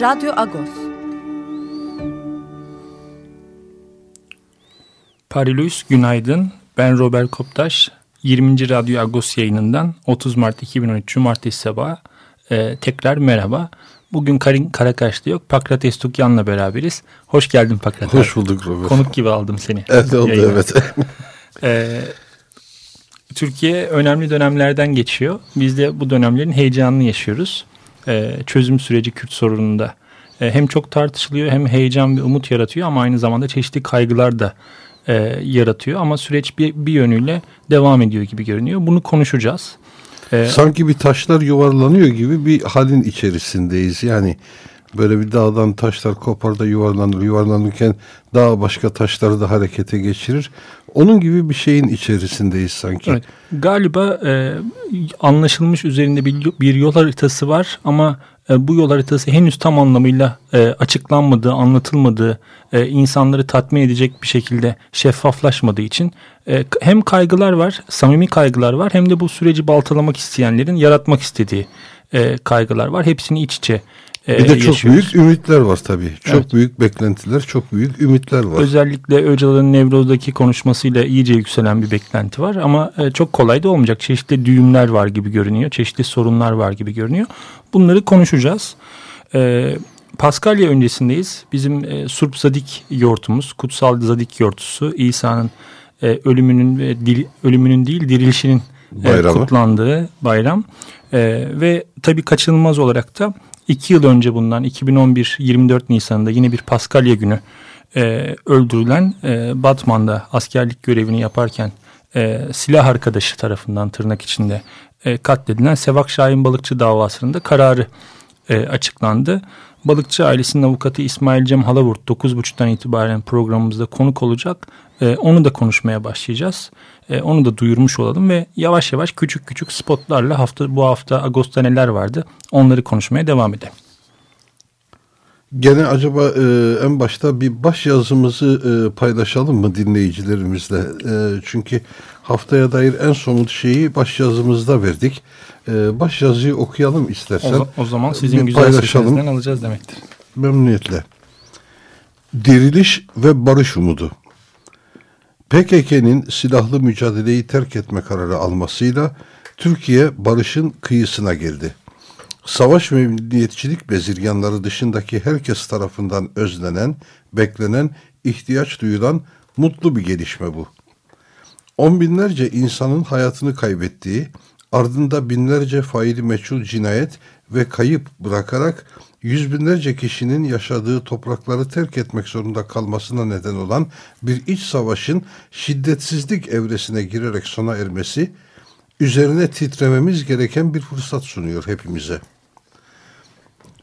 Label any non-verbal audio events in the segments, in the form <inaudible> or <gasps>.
Radyo Agos. Parilus günaydın. Ben Robert Koptaş. 20. Radyo Agos yayınından 30 Mart 2013 Cumartesi sabahı e, tekrar merhaba. Bugün Karin Karakaş'ta yok. Pakrates Tukyan'la beraberiz. Hoş geldin Pakrates. Hoş bulduk Robert. Konuk gibi aldım seni. Evet oldu yayına. evet. <laughs> e, Türkiye önemli dönemlerden geçiyor. Biz de bu dönemlerin heyecanını yaşıyoruz. E, çözüm süreci Kürt sorununda e, hem çok tartışılıyor hem heyecan ve umut yaratıyor ama aynı zamanda çeşitli kaygılar da e, yaratıyor. Ama süreç bir, bir yönüyle devam ediyor gibi görünüyor. Bunu konuşacağız. E, Sanki bir taşlar yuvarlanıyor gibi bir halin içerisindeyiz. Yani böyle bir dağdan taşlar kopar da yuvarlanır. Yuvarlanırken daha başka taşları da harekete geçirir. Onun gibi bir şeyin içerisindeyiz sanki. Evet. Galiba e, anlaşılmış üzerinde bir, bir yol haritası var ama e, bu yol haritası henüz tam anlamıyla e, açıklanmadığı, anlatılmadığı, e, insanları tatmin edecek bir şekilde şeffaflaşmadığı için e, hem kaygılar var, samimi kaygılar var hem de bu süreci baltalamak isteyenlerin yaratmak istediği e, kaygılar var. Hepsini iç içe e, Bir de çok yaşıyoruz. büyük ümitler var tabii. Çok evet. büyük beklentiler, çok büyük ümitler var. Özellikle Öcalan'ın Nevroz'daki konuşmasıyla iyice yükselen bir beklenti var ama e, çok kolay da olmayacak. Çeşitli düğümler var gibi görünüyor, çeşitli sorunlar var gibi görünüyor. Bunları konuşacağız. E, Paskalya öncesindeyiz. Bizim e, Surp Zadik yoğurtumuz, Kutsal Zadik yoğurtusu İsa'nın e, ölümünün ve dil, ölümünün değil dirilişinin e, kutlandığı bayram. E, ve tabii kaçınılmaz olarak da iki yıl önce bundan 2011 24 Nisan'da yine bir Paskalya günü e, öldürülen e, Batman'da askerlik görevini yaparken e, silah arkadaşı tarafından tırnak içinde e, katledilen Sevak Şahin Balıkçı davasının kararı e, açıklandı. Balıkçı ailesinin avukatı İsmail Cem Halavurt 9.30'dan itibaren programımızda konuk olacak. E, onu da konuşmaya başlayacağız. E, onu da duyurmuş olalım ve yavaş yavaş küçük küçük spotlarla hafta bu hafta Ağustos'ta neler vardı onları konuşmaya devam edelim. Gene acaba e, en başta bir baş yazımızı e, paylaşalım mı dinleyicilerimizle? E, çünkü haftaya dair en somut şeyi baş yazımızda verdik. E, baş yazıyı okuyalım istersen. O, o zaman sizin güzel paylaşalım. alacağız demektir. Memnuniyetle. Diriliş ve barış umudu. PKK'nin silahlı mücadeleyi terk etme kararı almasıyla Türkiye barışın kıyısına girdi. Savaş ve milliyetçilik bezirganları dışındaki herkes tarafından özlenen, beklenen, ihtiyaç duyulan mutlu bir gelişme bu. On binlerce insanın hayatını kaybettiği, ardında binlerce faili meçhul cinayet ve kayıp bırakarak yüz binlerce kişinin yaşadığı toprakları terk etmek zorunda kalmasına neden olan bir iç savaşın şiddetsizlik evresine girerek sona ermesi, üzerine titrememiz gereken bir fırsat sunuyor hepimize.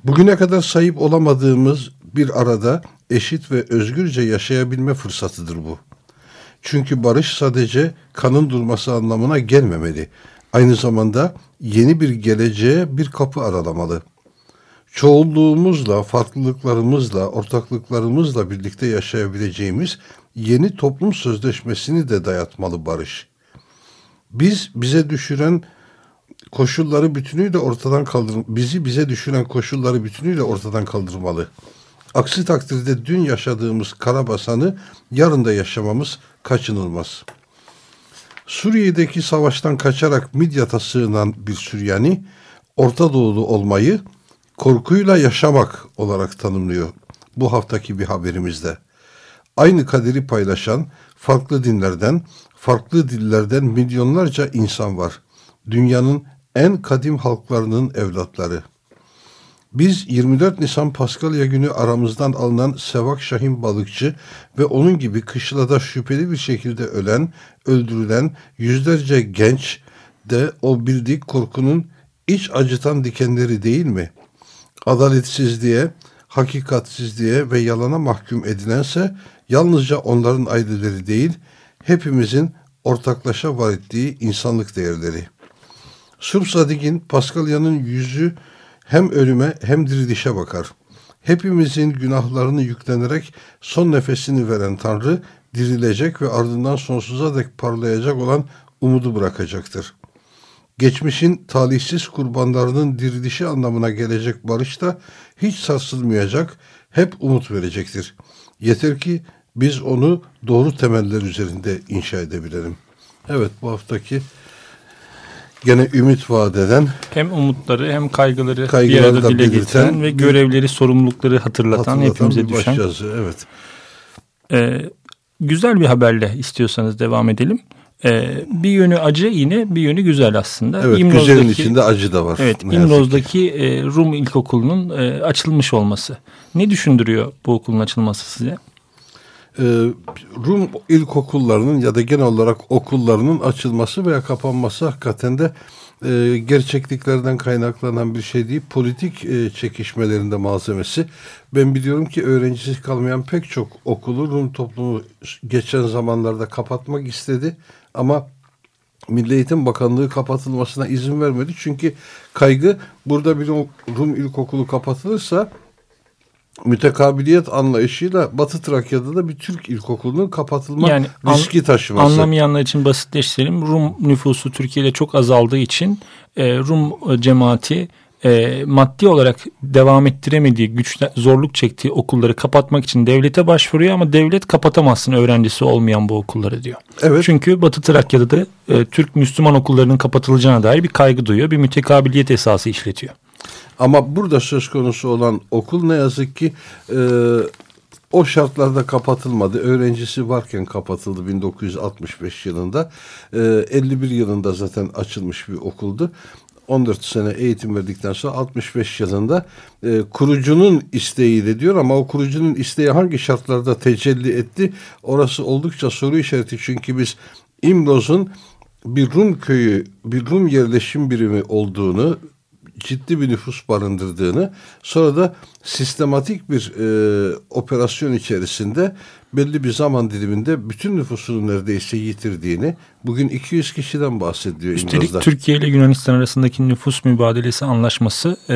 Bugüne kadar sahip olamadığımız bir arada eşit ve özgürce yaşayabilme fırsatıdır bu. Çünkü barış sadece kanın durması anlamına gelmemeli. Aynı zamanda yeni bir geleceğe bir kapı aralamalı.'' Çoğulluğumuzla, farklılıklarımızla, ortaklıklarımızla birlikte yaşayabileceğimiz yeni toplum sözleşmesini de dayatmalı barış. Biz bize düşüren koşulları bütünüyle ortadan kaldır bizi bize düşüren koşulları bütünüyle ortadan kaldırmalı. Aksi takdirde dün yaşadığımız karabasanı yarın da yaşamamız kaçınılmaz. Suriye'deki savaştan kaçarak Midyat'a sığınan bir Süryani, Orta Doğulu olmayı korkuyla yaşamak olarak tanımlıyor bu haftaki bir haberimizde. Aynı kaderi paylaşan farklı dinlerden, farklı dillerden milyonlarca insan var. Dünyanın en kadim halklarının evlatları. Biz 24 Nisan Paskalya günü aramızdan alınan Sevak Şahin balıkçı ve onun gibi kışlada şüpheli bir şekilde ölen, öldürülen yüzlerce genç de o bildik korkunun iç acıtan dikenleri değil mi? Adaletsizliğe, hakikatsizliğe ve yalana mahkum edilense yalnızca onların aileleri değil, hepimizin ortaklaşa var ettiği insanlık değerleri. Surp Zadig'in Paskalya'nın yüzü hem ölüme hem dirilişe bakar. Hepimizin günahlarını yüklenerek son nefesini veren Tanrı dirilecek ve ardından sonsuza dek parlayacak olan umudu bırakacaktır. Geçmişin talihsiz kurbanlarının dirilişi anlamına gelecek barış da hiç sarsılmayacak, hep umut verecektir. Yeter ki biz onu doğru temeller üzerinde inşa edebilelim. Evet bu haftaki gene ümit vaat eden hem umutları hem kaygıları, kaygıları bir arada dile getiren ve görevleri, sorumlulukları hatırlatan, hatırlatan hepimize düşen. Evet. Ee, güzel bir haberle istiyorsanız devam edelim. Ee, bir yönü acı yine bir yönü güzel aslında. Evet İmroz'daki, güzelin içinde acı da var. Evet İmroz'daki e, Rum İlkokulu'nun e, açılmış olması. Ne düşündürüyor bu okulun açılması size? Ee, Rum ilkokullarının ya da genel olarak okullarının açılması veya kapanması hakikaten de e, gerçekliklerden kaynaklanan bir şey değil. Politik e, çekişmelerinde malzemesi. Ben biliyorum ki öğrencisi kalmayan pek çok okulu Rum toplumu geçen zamanlarda kapatmak istedi. Ama Milli Eğitim Bakanlığı kapatılmasına izin vermedi. Çünkü kaygı burada bir Rum ilkokulu kapatılırsa mütekabiliyet anlayışıyla Batı Trakya'da da bir Türk ilkokulunun kapatılma yani riski taşıması. Anlamayanlar için basitleştirelim. Rum nüfusu Türkiye'de çok azaldığı için e, Rum cemaati e, maddi olarak devam ettiremediği, güçle, zorluk çektiği okulları kapatmak için devlete başvuruyor ama devlet kapatamazsın öğrencisi olmayan bu okulları diyor. Evet. Çünkü Batı Trakya'da da e, Türk Müslüman okullarının kapatılacağına dair bir kaygı duyuyor. Bir mütekabiliyet esası işletiyor. Ama burada söz konusu olan okul ne yazık ki e, o şartlarda kapatılmadı. Öğrencisi varken kapatıldı 1965 yılında. E, 51 yılında zaten açılmış bir okuldu. 14 sene eğitim verdikten sonra 65 yılında e, kurucunun isteğiyle diyor ama o kurucunun isteği hangi şartlarda tecelli etti? Orası oldukça soru işareti çünkü biz İmroz'un bir Rum köyü, bir Rum yerleşim birimi olduğunu ciddi bir nüfus barındırdığını sonra da sistematik bir e, operasyon içerisinde belli bir zaman diliminde bütün nüfusunu neredeyse yitirdiğini bugün 200 kişiden bahsediyor Üstelik İmroz'da. Türkiye ile Yunanistan arasındaki nüfus mübadelesi anlaşması e,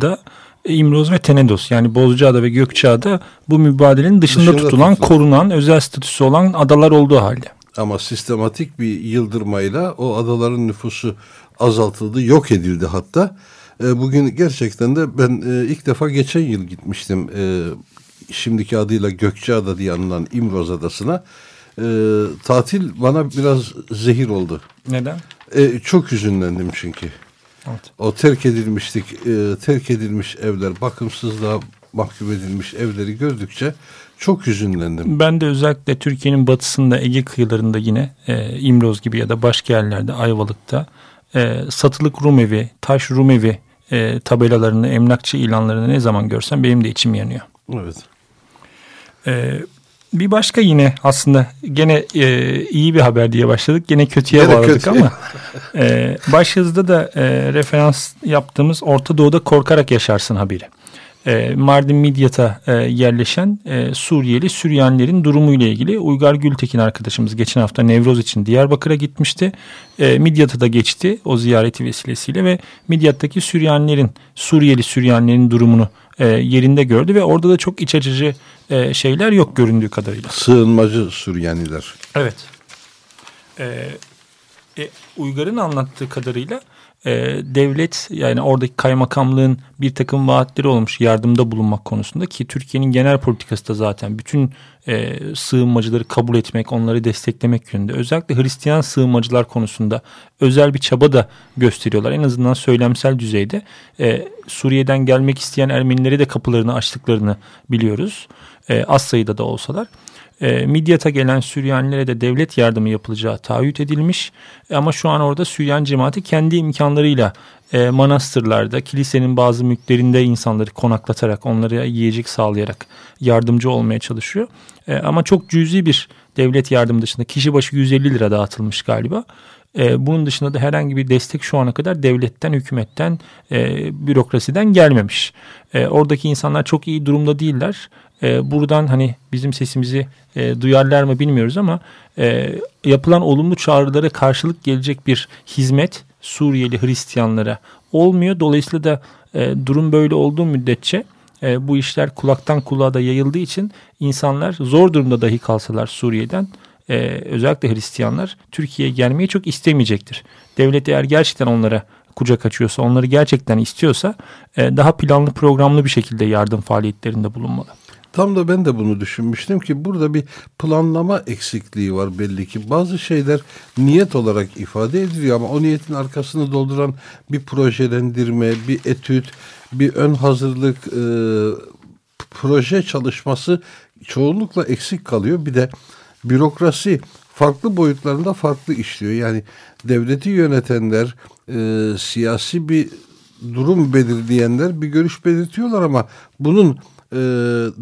da İmroz ve Tenedos yani Bozcaada ve Gökçeada bu mübadelenin dışında, dışında tutulan, tutulan, korunan, özel statüsü olan adalar olduğu halde. Ama sistematik bir yıldırmayla o adaların nüfusu azaltıldı, yok edildi hatta. E, bugün gerçekten de ben e, ilk defa geçen yıl gitmiştim. E, şimdiki adıyla Gökçeada diye anılan İmroz Adası'na. tatil bana biraz zehir oldu. Neden? çok hüzünlendim çünkü. Evet. O terk edilmişlik, terk edilmiş evler, bakımsızlığa mahkum edilmiş evleri gördükçe çok hüzünlendim. Ben de özellikle Türkiye'nin batısında Ege kıyılarında yine e, İmroz gibi ya da başka yerlerde Ayvalık'ta e, satılık Rum evi, taş Rum evi e, tabelalarını, emlakçı ilanlarını ne zaman görsem benim de içim yanıyor. Evet. E, bir başka yine aslında gene e, iyi bir haber diye başladık. Gene kötüye gene bağladık kötü. ama e, başyazıda da e, referans yaptığımız Orta Doğu'da korkarak yaşarsın haberi e, Mardin Midyat'a e, yerleşen e, Suriyeli Süryanilerin durumu ile ilgili Uygar Gültekin arkadaşımız geçen hafta Nevroz için Diyarbakır'a gitmişti. E, Midyat'a da geçti o ziyareti vesilesiyle ve Midyat'taki Süryanilerin Suriyeli Süryanilerin durumunu e, yerinde gördü ve orada da çok iç açıcı e, şeyler yok göründüğü kadarıyla. Sığınmacı Süryaniler. Evet. E, e, Uygar'ın anlattığı kadarıyla e, devlet yani oradaki kaymakamlığın bir takım vaatleri olmuş yardımda bulunmak konusunda ki Türkiye'nin genel politikası da zaten bütün e, sığınmacıları kabul etmek, onları desteklemek yönünde. Özellikle Hristiyan sığınmacılar konusunda özel bir çaba da gösteriyorlar. En azından söylemsel düzeyde e, Suriye'den gelmek isteyen Ermenilere de kapılarını açtıklarını biliyoruz. E, az sayıda da olsalar. E, Midyat'a gelen Süryanilere de devlet yardımı yapılacağı taahhüt edilmiş. Ama şu an orada Süryan cemaati kendi imkanlarıyla e, manastırlarda, kilisenin bazı mülklerinde insanları konaklatarak, onlara yiyecek sağlayarak yardımcı olmaya çalışıyor. E, ama çok cüzi bir devlet yardım dışında kişi başı 150 lira dağıtılmış galiba. E, bunun dışında da herhangi bir destek şu ana kadar devletten, hükümetten, e, bürokrasiden gelmemiş. E, oradaki insanlar çok iyi durumda değiller. E, buradan hani bizim sesimizi e, duyarlar mı bilmiyoruz ama e, yapılan olumlu çağrılara karşılık gelecek bir hizmet Suriyeli Hristiyanlara olmuyor. Dolayısıyla da e, durum böyle olduğu müddetçe e, bu işler kulaktan kulağa da yayıldığı için insanlar zor durumda dahi kalsalar Suriye'den e, özellikle Hristiyanlar Türkiye'ye gelmeyi çok istemeyecektir. Devlet eğer gerçekten onlara kucak açıyorsa, onları gerçekten istiyorsa e, daha planlı programlı bir şekilde yardım faaliyetlerinde bulunmalı. Tam da ben de bunu düşünmüştüm ki burada bir planlama eksikliği var belli ki. Bazı şeyler niyet olarak ifade ediliyor ama o niyetin arkasını dolduran bir projelendirme, bir etüt, bir ön hazırlık, e, proje çalışması çoğunlukla eksik kalıyor. Bir de bürokrasi farklı boyutlarında farklı işliyor. Yani devleti yönetenler, e, siyasi bir durum belirleyenler bir görüş belirtiyorlar ama bunun e,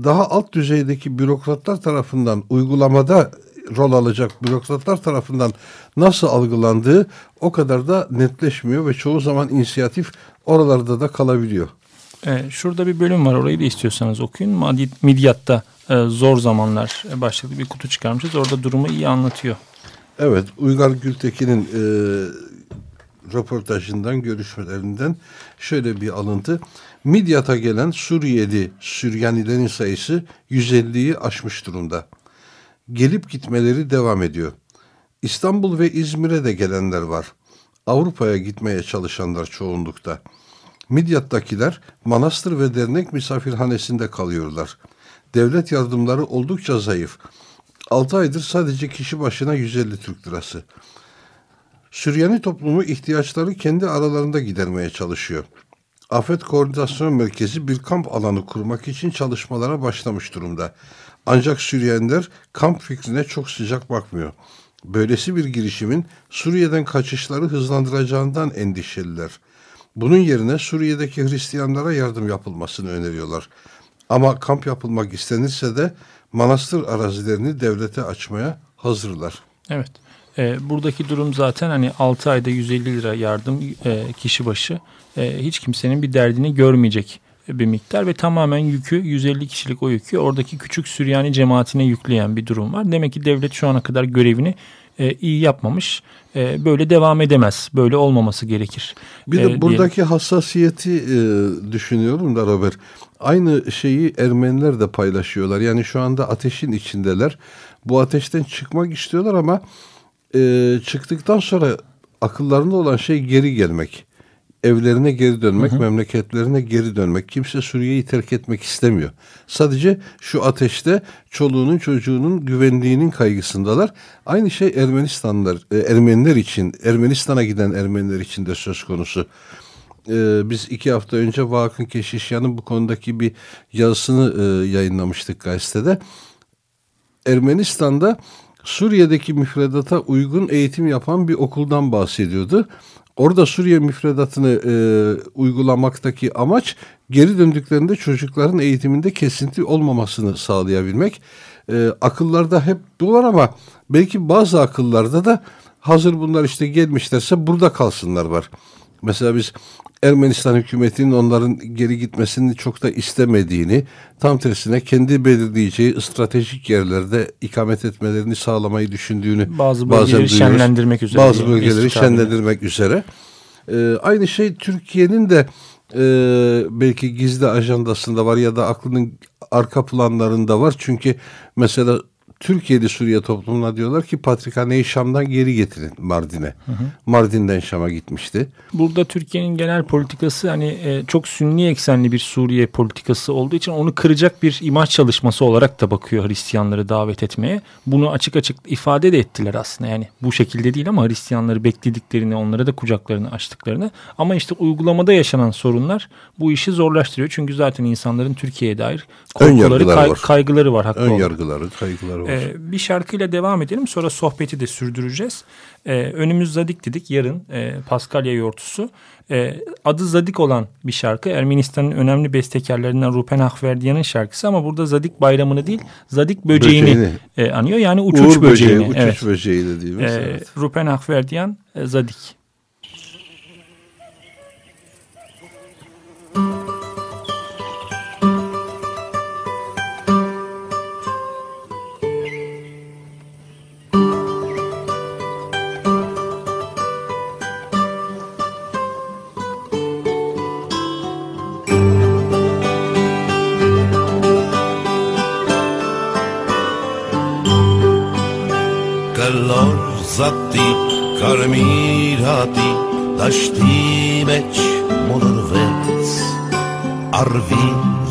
daha alt düzeydeki bürokratlar tarafından uygulamada rol alacak bürokratlar tarafından nasıl algılandığı o kadar da netleşmiyor ve çoğu zaman inisiyatif oralarda da kalabiliyor. E, şurada bir bölüm var orayı da istiyorsanız okuyun. Midyat'ta e, zor zamanlar başlıklı bir kutu çıkarmışız. Orada durumu iyi anlatıyor. Evet Uygar Gültekin'in e, röportajından görüşmelerinden şöyle bir alıntı. Midyat'a gelen Suriyeli Süryanilerin sayısı 150'yi aşmış durumda. Gelip gitmeleri devam ediyor. İstanbul ve İzmir'e de gelenler var. Avrupa'ya gitmeye çalışanlar çoğunlukta. Midyat'takiler manastır ve dernek misafirhanesinde kalıyorlar. Devlet yardımları oldukça zayıf. 6 aydır sadece kişi başına 150 Türk lirası. Süryani toplumu ihtiyaçları kendi aralarında gidermeye çalışıyor. Afet Koordinasyon Merkezi bir kamp alanı kurmak için çalışmalara başlamış durumda. Ancak Süryaniler kamp fikrine çok sıcak bakmıyor. Böylesi bir girişimin Suriye'den kaçışları hızlandıracağından endişeliler. Bunun yerine Suriye'deki Hristiyanlara yardım yapılmasını öneriyorlar. Ama kamp yapılmak istenirse de manastır arazilerini devlete açmaya hazırlar. Evet. E, buradaki durum zaten hani 6 ayda 150 lira yardım e, kişi başı hiç kimsenin bir derdini görmeyecek bir miktar ve tamamen yükü 150 kişilik o yükü oradaki küçük Süryani cemaatine yükleyen bir durum var. Demek ki devlet şu ana kadar görevini e, iyi yapmamış. E, böyle devam edemez. Böyle olmaması gerekir. Bir de e, buradaki diyelim. hassasiyeti e, düşünüyorum da Robert. Aynı şeyi Ermeniler de paylaşıyorlar. Yani şu anda ateşin içindeler. Bu ateşten çıkmak istiyorlar ama e, çıktıktan sonra akıllarında olan şey geri gelmek. Evlerine geri dönmek, hı hı. memleketlerine geri dönmek. Kimse Suriye'yi terk etmek istemiyor. Sadece şu ateşte çoluğunun çocuğunun güvenliğinin kaygısındalar. Aynı şey Ermenistanlar, e, Ermeniler için, Ermenistan'a giden Ermeniler için de söz konusu. Ee, biz iki hafta önce Vakın Keşişyan'ın bu konudaki bir yazısını e, yayınlamıştık gazetede. Ermenistan'da Suriye'deki müfredata uygun eğitim yapan bir okuldan bahsediyordu. Orada Suriye müfredatını e, uygulamaktaki amaç geri döndüklerinde çocukların eğitiminde kesinti olmamasını sağlayabilmek. E, akıllarda hep bu var ama belki bazı akıllarda da hazır bunlar işte gelmişlerse burada kalsınlar var. Mesela biz Ermenistan hükümetinin onların geri gitmesini çok da istemediğini, tam tersine kendi belirleyeceği stratejik yerlerde ikamet etmelerini sağlamayı düşündüğünü bazı bölgeleri şenlendirmek üzere. Bazı bölgeleri şenlendirmek üzere. Ee, aynı şey Türkiye'nin de e, belki gizli ajandasında var ya da aklının arka planlarında var. Çünkü mesela Türkiye'li Suriye toplumuna diyorlar ki Patrikhane'yi Şam'dan geri getirin Mardin'e. Mardin'den Şam'a gitmişti. Burada Türkiye'nin genel politikası hani e, çok sünni eksenli bir Suriye politikası olduğu için onu kıracak bir imaj çalışması olarak da bakıyor Hristiyanları davet etmeye. Bunu açık açık ifade de ettiler aslında yani bu şekilde değil ama Hristiyanları beklediklerini onlara da kucaklarını açtıklarını. Ama işte uygulamada yaşanan sorunlar bu işi zorlaştırıyor. Çünkü zaten insanların Türkiye'ye dair korkuları, kay, var. kaygıları var. Haklı Ön yargıları, kaygıları var. Ee, bir şarkıyla devam edelim sonra sohbeti de sürdüreceğiz. Ee, önümüz Zadik dedik yarın e, Paskalya yortusu. Ee, adı Zadik olan bir şarkı Ermenistan'ın önemli bestekarlarından Rupen Ahverdiyan'ın şarkısı ama burada Zadik bayramını değil Zadik böceğini, böceğini. E, anıyor. Yani uçuş Uğur böceğini. Böceği, uçuş evet. böceği dediğimiz. Ee, evet. Rupen Ahverdiyan e, Zadik.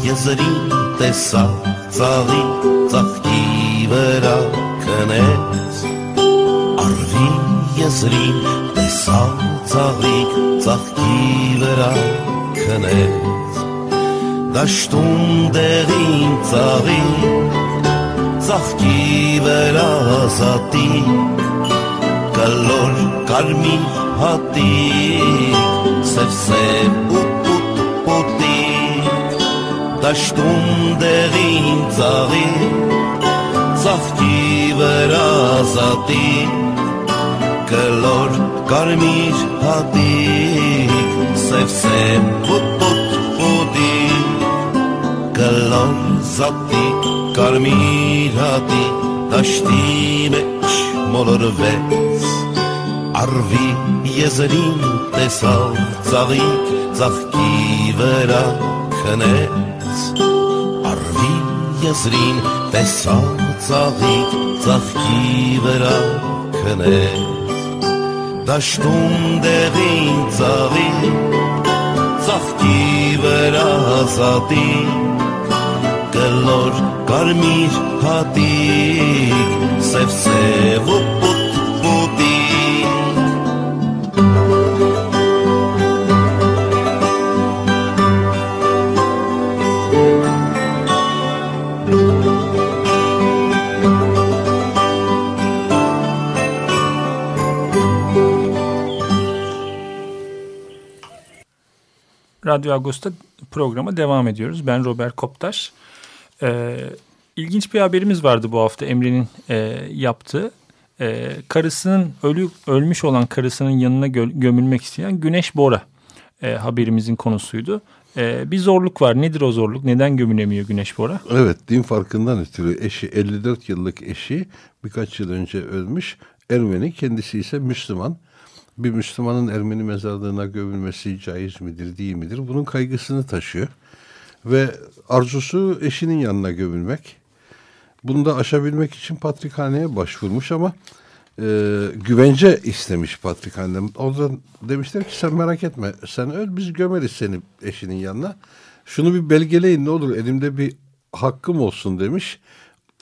יזרית סאב צרי צחקי ברא קנץ ארי יזרית סאב צרי צחקי ברא קנץ דא שטונד דרין צרי צפקי ברא זתי קלול קרמי האטי סבסב դաշտում դեղին ծաղի ծաղկի վրա զատի կլոր կարմիր հատի սև-սև ուտ-ուտ պոտի կլոր զատի կարմիր հատի դաշտի մեջ մոլորվեց Արվի եզրին տեսավ ծաղիկ ծաղկի վրա քնեց եզրին տեսավ ծաղիկ ծաղկի վրա քնեց Դաշտում դեղին ծաղիկ ծաղկի վրա զատի կլոր կարմիր հատիկ սև սև ու Radyo Agos'ta programa devam ediyoruz. Ben Robert Koptaş. Ee, ilginç bir haberimiz vardı bu hafta Emre'nin e, yaptığı. Ee, karısının ölü ölmüş olan karısının yanına gö gömülmek isteyen Güneş Bora e, haberimizin konusuydu. E, bir zorluk var. Nedir o zorluk? Neden gömülemiyor Güneş Bora? Evet, din farkından ötürü eşi 54 yıllık eşi birkaç yıl önce ölmüş. Ermeni kendisi ise Müslüman bir Müslümanın Ermeni mezarlığına gömülmesi caiz midir değil midir? Bunun kaygısını taşıyor. Ve arzusu eşinin yanına gömülmek. Bunu da aşabilmek için patrikhaneye başvurmuş ama e, güvence istemiş patrikhaneden. Oradan demişler ki sen merak etme sen öl biz gömeriz seni eşinin yanına. Şunu bir belgeleyin ne olur elimde bir hakkım olsun demiş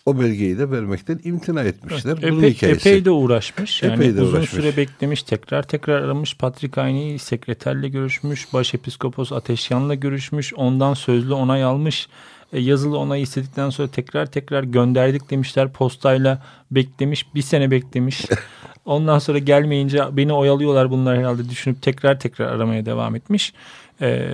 o belgeyi de vermekten imtina etmişler. Evet, Bunun epey, hikayesi. epey de uğraşmış. Yani epey de uzun uğraşmış. süre beklemiş. Tekrar tekrar aramış. Patrik Ayni sekreterle görüşmüş. Başepiskopos Ateşyan'la görüşmüş. Ondan sözlü onay almış. E, yazılı onay istedikten sonra tekrar tekrar gönderdik demişler. Postayla beklemiş. Bir sene beklemiş. <laughs> Ondan sonra gelmeyince beni oyalıyorlar bunlar herhalde düşünüp tekrar tekrar aramaya devam etmiş. Ee,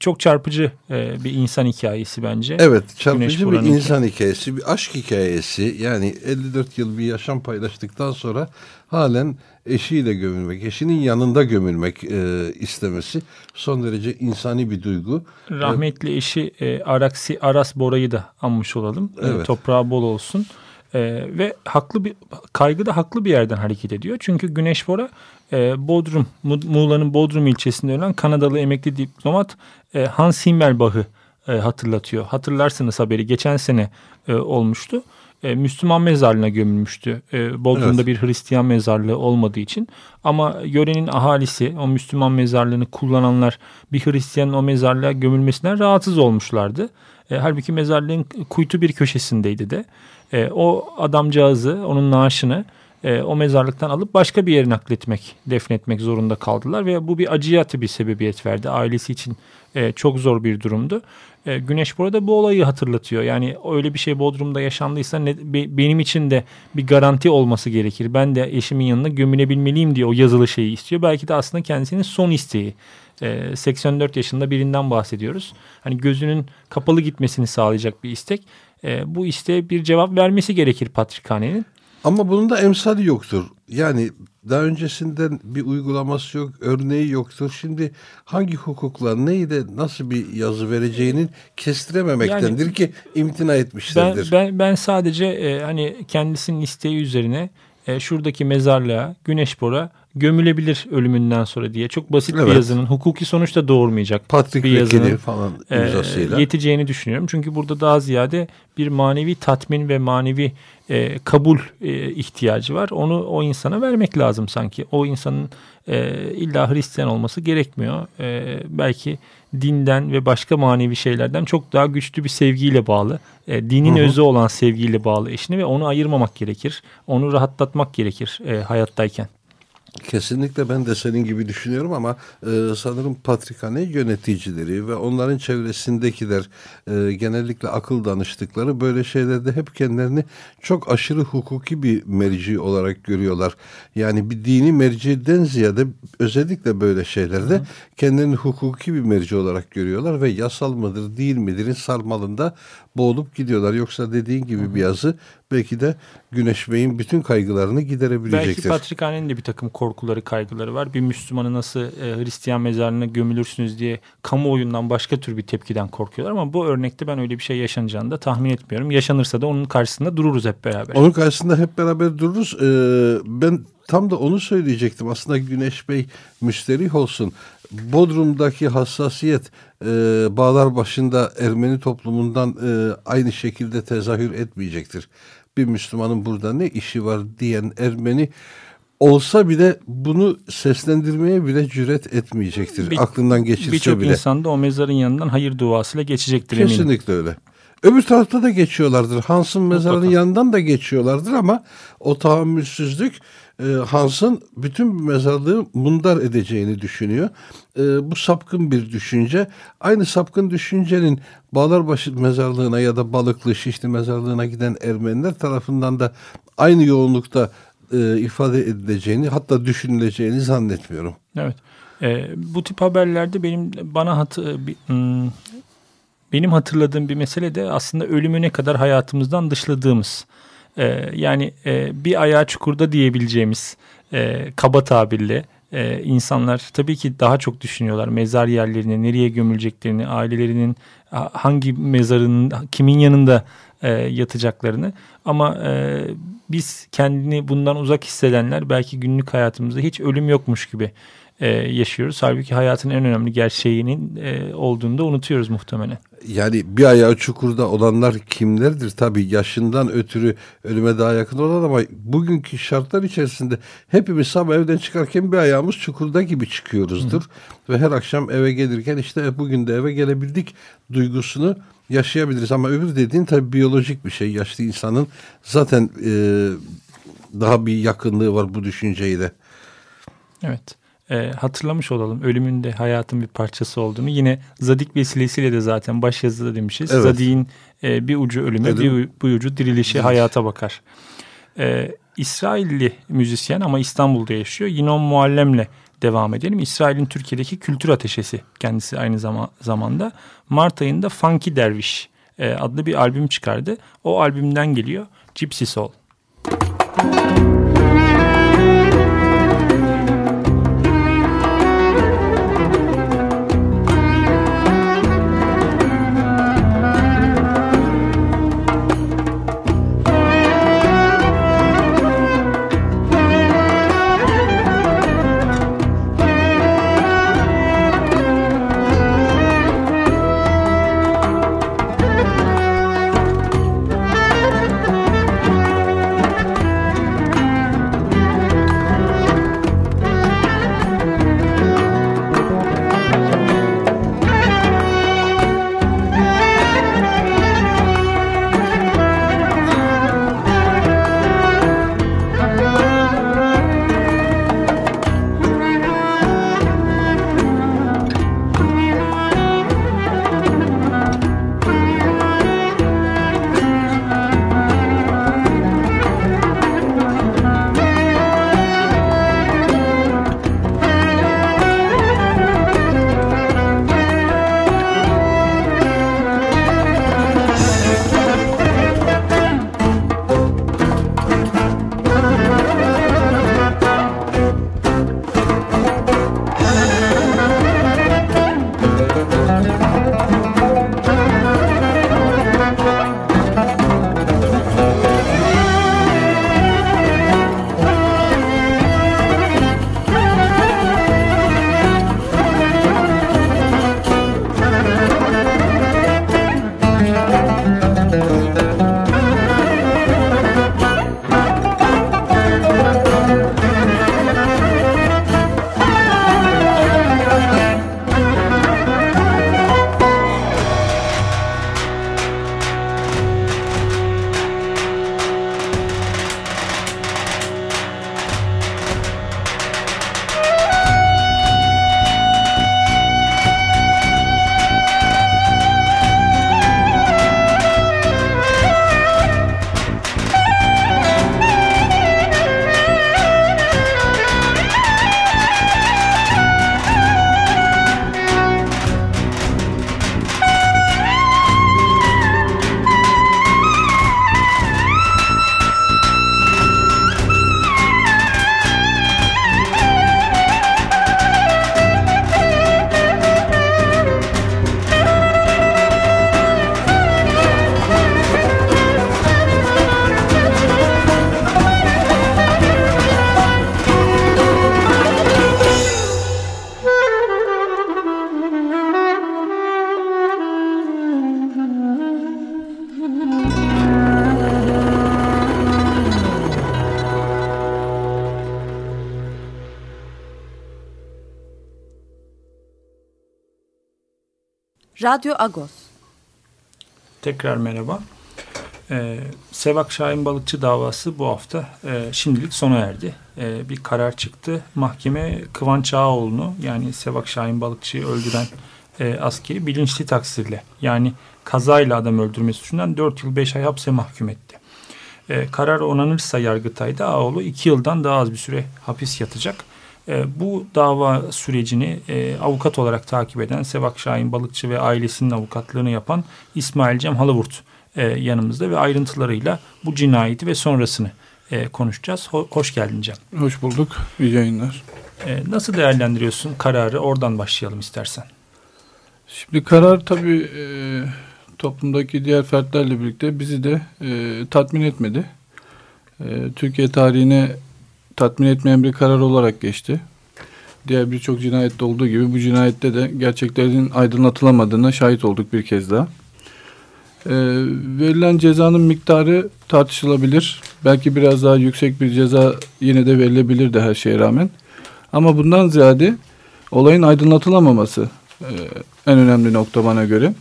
çok çarpıcı e, bir insan hikayesi bence. Evet çarpıcı bir insan hikayesi, bir aşk hikayesi. Yani 54 yıl bir yaşam paylaştıktan sonra halen eşiyle gömülmek, eşinin yanında gömülmek e, istemesi son derece insani bir duygu. Rahmetli eşi e, Araksi Aras Bora'yı da anmış olalım. E, evet. E, toprağı bol olsun. E, ve haklı bir kaygı da haklı bir yerden hareket ediyor. Çünkü Güneş Bora e, Bodrum, Muğla'nın Bodrum ilçesinde ölen Kanadalı emekli diplomat e, Hans Himmelbach'ı e, hatırlatıyor. Hatırlarsınız haberi geçen sene e, olmuştu. E, Müslüman mezarlığına gömülmüştü. E, Bodrum'da evet. bir Hristiyan mezarlığı olmadığı için. Ama yörenin ahalisi o Müslüman mezarlığını kullananlar bir Hristiyanın o mezarlığa gömülmesinden rahatsız olmuşlardı. E, halbuki mezarlığın kuytu bir köşesindeydi de. E, o adamcağızı, onun naaşını e, o mezarlıktan alıp başka bir yere nakletmek, defnetmek zorunda kaldılar ve bu bir acıya tabii sebebiyet verdi. Ailesi için e, çok zor bir durumdu. E, Güneş burada bu olayı hatırlatıyor. Yani öyle bir şey Bodrum'da yaşandıysa ne, be, benim için de bir garanti olması gerekir. Ben de eşimin yanına gömülebilmeliyim diye o yazılı şeyi istiyor. Belki de aslında kendisinin son isteği. E, 84 yaşında birinden bahsediyoruz. Hani gözünün kapalı gitmesini sağlayacak bir istek. E, bu isteğe bir cevap vermesi gerekir Patrikhane'nin. Ama bunun da emsali yoktur. Yani daha öncesinden bir uygulaması yok, örneği yoktur. Şimdi hangi hukukla neyi de nasıl bir yazı vereceğinin kestirememektendir yani, ki imtina etmişlerdir. Ben, ben, ben sadece e, hani kendisinin isteği üzerine e, şuradaki mezarlığa Güneş Bora gömülebilir ölümünden sonra diye çok basit evet. bir yazının hukuki sonuç da doğurmayacak Patrick bir yazının falan. E, yeteceğini düşünüyorum. Çünkü burada daha ziyade bir manevi tatmin ve manevi e, kabul e, ihtiyacı var. Onu o insana vermek lazım sanki. O insanın e, illa Hristiyan olması gerekmiyor. E, belki dinden ve başka manevi şeylerden çok daha güçlü bir sevgiyle bağlı. E, dinin hı hı. özü olan sevgiyle bağlı eşini ve onu ayırmamak gerekir. Onu rahatlatmak gerekir e, hayattayken. Kesinlikle ben de senin gibi düşünüyorum ama e, sanırım patrikhane yöneticileri ve onların çevresindekiler e, genellikle akıl danıştıkları böyle şeylerde hep kendilerini çok aşırı hukuki bir merci olarak görüyorlar. Yani bir dini merciden ziyade özellikle böyle şeylerde Hı. kendilerini hukuki bir merci olarak görüyorlar ve yasal mıdır değil midirin sarmalında boğulup gidiyorlar. Yoksa dediğin gibi Hı. bir yazı belki de Güneş Bey'in bütün kaygılarını giderebilecektir. Belki Patrikhane'nin de bir takım korkuları, kaygıları var. Bir Müslümanı nasıl e, Hristiyan mezarlığına gömülürsünüz diye kamuoyundan başka tür bir tepkiden korkuyorlar. Ama bu örnekte ben öyle bir şey yaşanacağını da tahmin etmiyorum. Yaşanırsa da onun karşısında dururuz hep beraber. Onun karşısında hep beraber dururuz. Ee, ben tam da onu söyleyecektim. Aslında Güneş Bey müsterih olsun. Bodrum'daki hassasiyet e, bağlar başında Ermeni toplumundan e, aynı şekilde tezahür etmeyecektir. Bir Müslümanın burada ne işi var diyen Ermeni olsa bile bunu seslendirmeye bile cüret etmeyecektir. Bir, Aklından geçirse bir bile. Birçok insan da o mezarın yanından hayır duasıyla geçecektir Kesinlikle eminim. öyle. Öbür tarafta da geçiyorlardır. Hans'ın mezarının yanından da geçiyorlardır ama o tahammülsüzlük e, Hans'ın bütün mezarlığı mundar edeceğini düşünüyor. E, bu sapkın bir düşünce. Aynı sapkın düşüncenin Bağlarbaşı mezarlığına ya da Balıklı Şişli mezarlığına giden Ermeniler tarafından da aynı yoğunlukta e, ifade edileceğini hatta düşünüleceğini zannetmiyorum. Evet. E, bu tip haberlerde benim bana hat, e, hmm, benim hatırladığım bir mesele de aslında ölümü ne kadar hayatımızdan dışladığımız. E, yani e, bir ayağı çukurda diyebileceğimiz e, kaba tabirle e, insanlar tabii ki daha çok düşünüyorlar mezar yerlerini, nereye gömüleceklerini, ailelerinin hangi mezarın, kimin yanında e, yatacaklarını. Ama e, biz kendini bundan uzak hissedenler belki günlük hayatımızda hiç ölüm yokmuş gibi e, yaşıyoruz. Halbuki hayatın en önemli gerçeğinin e, olduğunu da unutuyoruz muhtemelen. Yani bir ayağı çukurda olanlar kimlerdir? Tabii yaşından ötürü ölüme daha yakın olan ama bugünkü şartlar içerisinde hepimiz sabah evden çıkarken bir ayağımız çukurda gibi çıkıyoruzdur. Hı. Ve her akşam eve gelirken işte bugün de eve gelebildik duygusunu yaşayabiliriz. Ama öbür dediğin tabii biyolojik bir şey. Yaşlı insanın zaten e, daha bir yakınlığı var bu düşünceyle. Evet e, hatırlamış olalım ölümün de hayatın bir parçası olduğunu. Yine Zadik vesilesiyle de zaten baş yazıda demişiz. Evet. Zadik'in e, bir ucu ölüme bir, bir ucu dirilişe hayata bakar. E, İsrailli müzisyen ama İstanbul'da yaşıyor. Yinon Muallem'le devam edelim. İsrail'in Türkiye'deki kültür ateşesi kendisi aynı zama, zamanda. Mart ayında Funky Derviş e, adlı bir albüm çıkardı. O albümden geliyor Gypsy Soul. Müzik Radyo Agos. Tekrar merhaba. Ee, Sevak Şahin Balıkçı davası bu hafta e, şimdilik sona erdi. E, bir karar çıktı. Mahkeme Kıvanç Ağaoğlu'nu yani Sevak Şahin Balıkçı'yı öldüren e, askeri bilinçli taksirle yani kazayla adam öldürmesi suçundan 4 yıl 5 ay hapse mahkum etti. E, karar onanırsa Yargıtay'da Ağoğlu 2 yıldan daha az bir süre hapis yatacak. E, bu dava sürecini e, avukat olarak takip eden Sevak Şahin Balıkçı ve ailesinin avukatlığını yapan İsmail Cem Halıvurt e, yanımızda ve ayrıntılarıyla bu cinayeti ve sonrasını konuşacağız. Ho hoş geldin Cem. Hoş bulduk. İyi yayınlar. Nasıl değerlendiriyorsun kararı? Oradan başlayalım istersen. Şimdi karar tabii e, toplumdaki diğer fertlerle birlikte bizi de e, tatmin etmedi. E, Türkiye tarihine tatmin etmeyen bir karar olarak geçti. Diğer birçok cinayette olduğu gibi bu cinayette de gerçeklerin aydınlatılamadığına şahit olduk bir kez daha. E, verilen cezanın miktarı tartışılabilir. Belki biraz daha yüksek bir ceza yine de verilebilir de her şeye rağmen. Ama bundan ziyade olayın aydınlatılamaması e, en önemli nokta bana göre.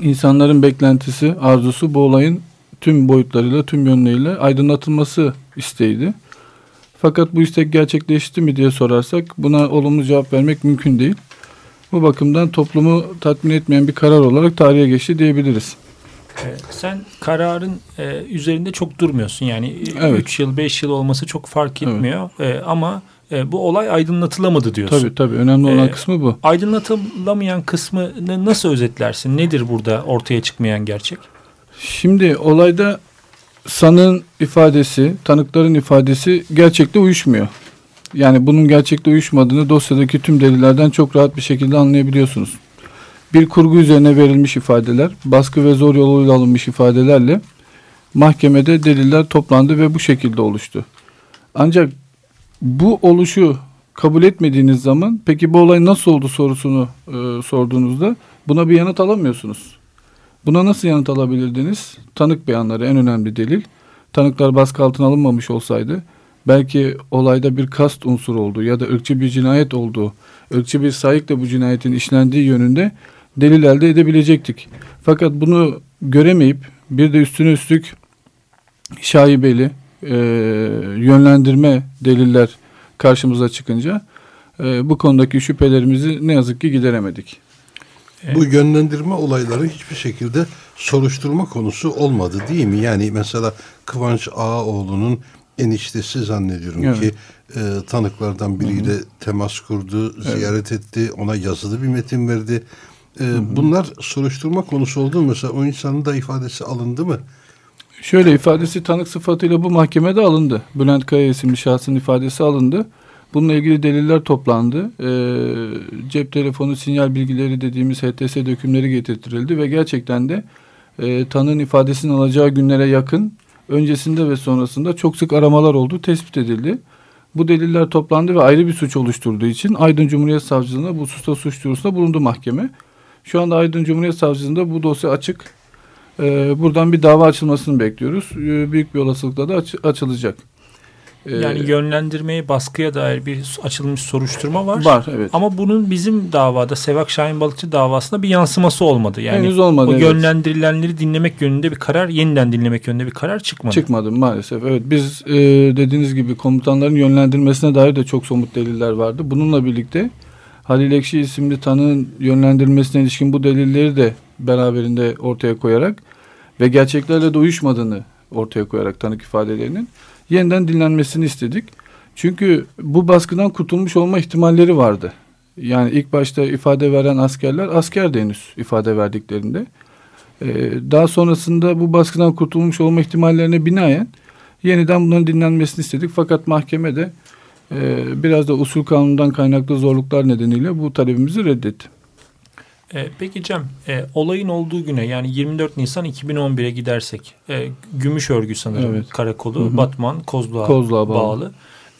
İnsanların beklentisi, arzusu bu olayın tüm boyutlarıyla, tüm yönleriyle aydınlatılması isteğiydi. Fakat bu istek gerçekleşti mi diye sorarsak buna olumlu cevap vermek mümkün değil. Bu bakımdan toplumu tatmin etmeyen bir karar olarak tarihe geçti diyebiliriz. Sen kararın e, üzerinde çok durmuyorsun. Yani 3 evet. yıl 5 yıl olması çok fark etmiyor. Evet. E, ama e, bu olay aydınlatılamadı diyorsun. Tabii tabii önemli olan e, kısmı bu. Aydınlatılamayan kısmını nasıl özetlersin? Nedir burada ortaya çıkmayan gerçek? Şimdi olayda sanığın ifadesi, tanıkların ifadesi gerçekte uyuşmuyor. Yani bunun gerçekte uyuşmadığını dosyadaki tüm delillerden çok rahat bir şekilde anlayabiliyorsunuz. Bir kurgu üzerine verilmiş ifadeler, baskı ve zor yoluyla alınmış ifadelerle mahkemede deliller toplandı ve bu şekilde oluştu. Ancak bu oluşu kabul etmediğiniz zaman peki bu olay nasıl oldu sorusunu e, sorduğunuzda buna bir yanıt alamıyorsunuz. Buna nasıl yanıt alabilirdiniz? Tanık beyanları en önemli delil. Tanıklar baskı altına alınmamış olsaydı belki olayda bir kast unsuru olduğu ya da ırkçı bir cinayet olduğu, ırkçı bir sayıkla bu cinayetin işlendiği yönünde delil elde edebilecektik. Fakat bunu göremeyip bir de üstüne üstlük şaibeli e, yönlendirme deliller karşımıza çıkınca e, bu konudaki şüphelerimizi ne yazık ki gideremedik. Bu yönlendirme olayları hiçbir şekilde soruşturma konusu olmadı değil mi? Yani mesela Kıvanç Ağaoğlu'nun eniştesi zannediyorum evet. ki e, tanıklardan biriyle Hı -hı. temas kurdu, evet. ziyaret etti, ona yazılı bir metin verdi. E, Hı -hı. Bunlar soruşturma konusu oldu mu? Mesela o insanın da ifadesi alındı mı? Şöyle ifadesi tanık sıfatıyla bu mahkemede alındı. Bülent Kaya isimli şahsın ifadesi alındı. Bununla ilgili deliller toplandı. E, cep telefonu sinyal bilgileri dediğimiz HTS dökümleri getirtildi ve gerçekten de e, tanığın ifadesini alacağı günlere yakın öncesinde ve sonrasında çok sık aramalar oldu, tespit edildi. Bu deliller toplandı ve ayrı bir suç oluşturduğu için Aydın Cumhuriyet Savcılığına bu hususta suç duyurusunda bulundu mahkeme. Şu anda Aydın Cumhuriyet Savcılığında bu dosya açık. Ee, buradan bir dava açılmasını bekliyoruz. Ee, büyük bir olasılıkla da aç, açılacak. Yani ee, yönlendirmeye baskıya dair bir açılmış soruşturma var. Var evet. Ama bunun bizim davada Sevak Şahin Balıkçı davasında bir yansıması olmadı. Yani Henüz olmadı. O evet. yönlendirilenleri dinlemek yönünde bir karar, yeniden dinlemek yönünde bir karar çıkmadı. Çıkmadı maalesef. Evet biz e, dediğiniz gibi komutanların yönlendirmesine dair de çok somut deliller vardı. Bununla birlikte Halil Ekşi isimli tanığın yönlendirilmesine ilişkin bu delilleri de beraberinde ortaya koyarak ve gerçeklerle de uyuşmadığını ortaya koyarak tanık ifadelerinin yeniden dinlenmesini istedik. Çünkü bu baskıdan kurtulmuş olma ihtimalleri vardı. Yani ilk başta ifade veren askerler asker de henüz ifade verdiklerinde. Ee, daha sonrasında bu baskıdan kurtulmuş olma ihtimallerine binaen yeniden bunların dinlenmesini istedik. Fakat mahkeme de e, biraz da usul kanunundan kaynaklı zorluklar nedeniyle bu talebimizi reddetti. E, peki Cem, e, olayın olduğu güne yani 24 Nisan 2011'e gidersek e, Gümüş Örgü sanırım evet. karakolu, Hı -hı. Batman, Kozluğa, Kozluğa bağlı. bağlı.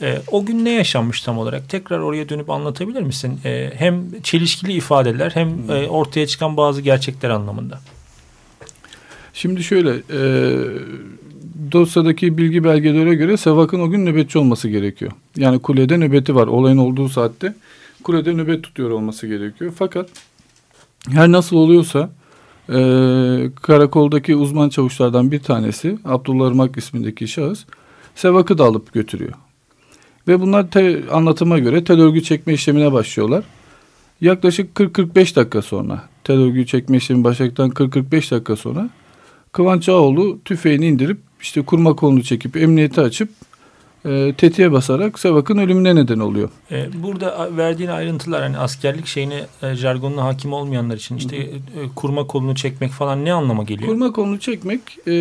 E, o gün ne yaşanmış tam olarak? Tekrar oraya dönüp anlatabilir misin? E, hem çelişkili ifadeler hem e, ortaya çıkan bazı gerçekler anlamında. Şimdi şöyle, e, dosyadaki bilgi belgelere göre Sevak'ın o gün nöbetçi olması gerekiyor. Yani kulede nöbeti var. Olayın olduğu saatte kulede nöbet tutuyor olması gerekiyor. Fakat Her nasıl oluyorsa e, karakoldaki uzman çavuşlardan bir tanesi Abdullah Irmak ismindeki şahıs Sevak'ı da alıp götürüyor. Ve bunlar te, anlatıma göre tel örgü çekme işlemine başlıyorlar. Yaklaşık 40-45 dakika sonra tel örgü çekme işlemi başladıktan 40-45 dakika sonra Kıvanç Ağoğlu tüfeğini indirip işte kurma kolunu çekip emniyeti açıp e, tetiğe basarak Sevak'ın ölümüne neden oluyor. E, burada verdiğin ayrıntılar hani askerlik şeyine e, jargonuna hakim olmayanlar için işte e, kurma kolunu çekmek falan ne anlama geliyor? Kurma kolunu çekmek e,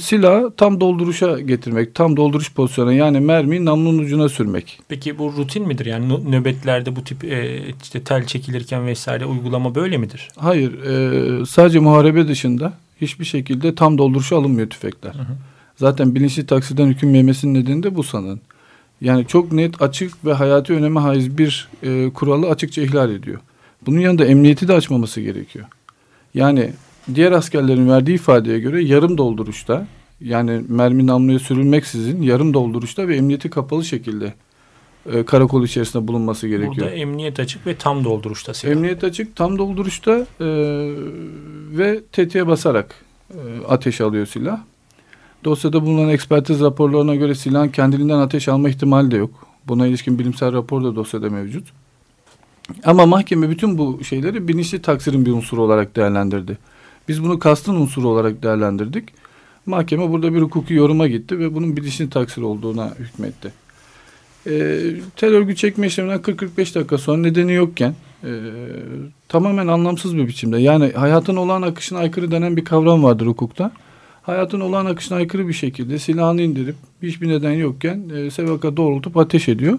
silahı tam dolduruşa getirmek. Tam dolduruş pozisyonu yani mermiyi namlunun ucuna sürmek. Peki bu rutin midir? Yani nöbetlerde bu tip e, işte tel çekilirken vesaire uygulama böyle midir? Hayır. E, sadece muharebe dışında hiçbir şekilde tam dolduruşa alınmıyor tüfekler. Hı hı. Zaten bilinçli taksiden hüküm yemesinin nedeni de bu sanın. Yani çok net, açık ve hayati öneme haiz bir e, kuralı açıkça ihlal ediyor. Bunun yanında emniyeti de açmaması gerekiyor. Yani diğer askerlerin verdiği ifadeye göre yarım dolduruşta yani mermi namluya sürülmeksizin yarım dolduruşta ve emniyeti kapalı şekilde e, karakol içerisinde bulunması gerekiyor. Burada emniyet açık ve tam dolduruşta. Silah. Emniyet açık, tam dolduruşta e, ve tetiğe basarak e, ateş alıyor silah. Dosyada bulunan ekspertiz raporlarına göre silahın kendiliğinden ateş alma ihtimali de yok. Buna ilişkin bilimsel rapor da dosyada mevcut. Ama mahkeme bütün bu şeyleri bilinçli taksirin bir unsuru olarak değerlendirdi. Biz bunu kastın unsuru olarak değerlendirdik. Mahkeme burada bir hukuki yoruma gitti ve bunun bilinçli taksir olduğuna hükmetti. E, tel örgü çekme işleminden 40-45 dakika sonra nedeni yokken e, tamamen anlamsız bir biçimde yani hayatın olağan akışına aykırı denen bir kavram vardır hukukta hayatın olağan akışına aykırı bir şekilde silahını indirip hiçbir neden yokken e, Sevak'a doğrultup ateş ediyor.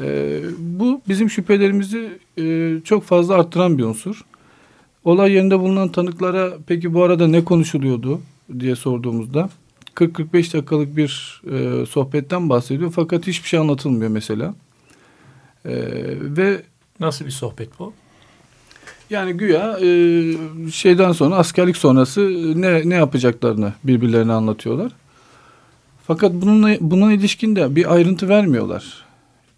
E, bu bizim şüphelerimizi e, çok fazla arttıran bir unsur. Olay yerinde bulunan tanıklara peki bu arada ne konuşuluyordu diye sorduğumuzda 40-45 dakikalık bir e, sohbetten bahsediyor fakat hiçbir şey anlatılmıyor mesela. E, ve Nasıl bir sohbet bu? Yani güya e, şeyden sonra askerlik sonrası ne ne yapacaklarını birbirlerine anlatıyorlar. Fakat bununla buna ilişkin de bir ayrıntı vermiyorlar.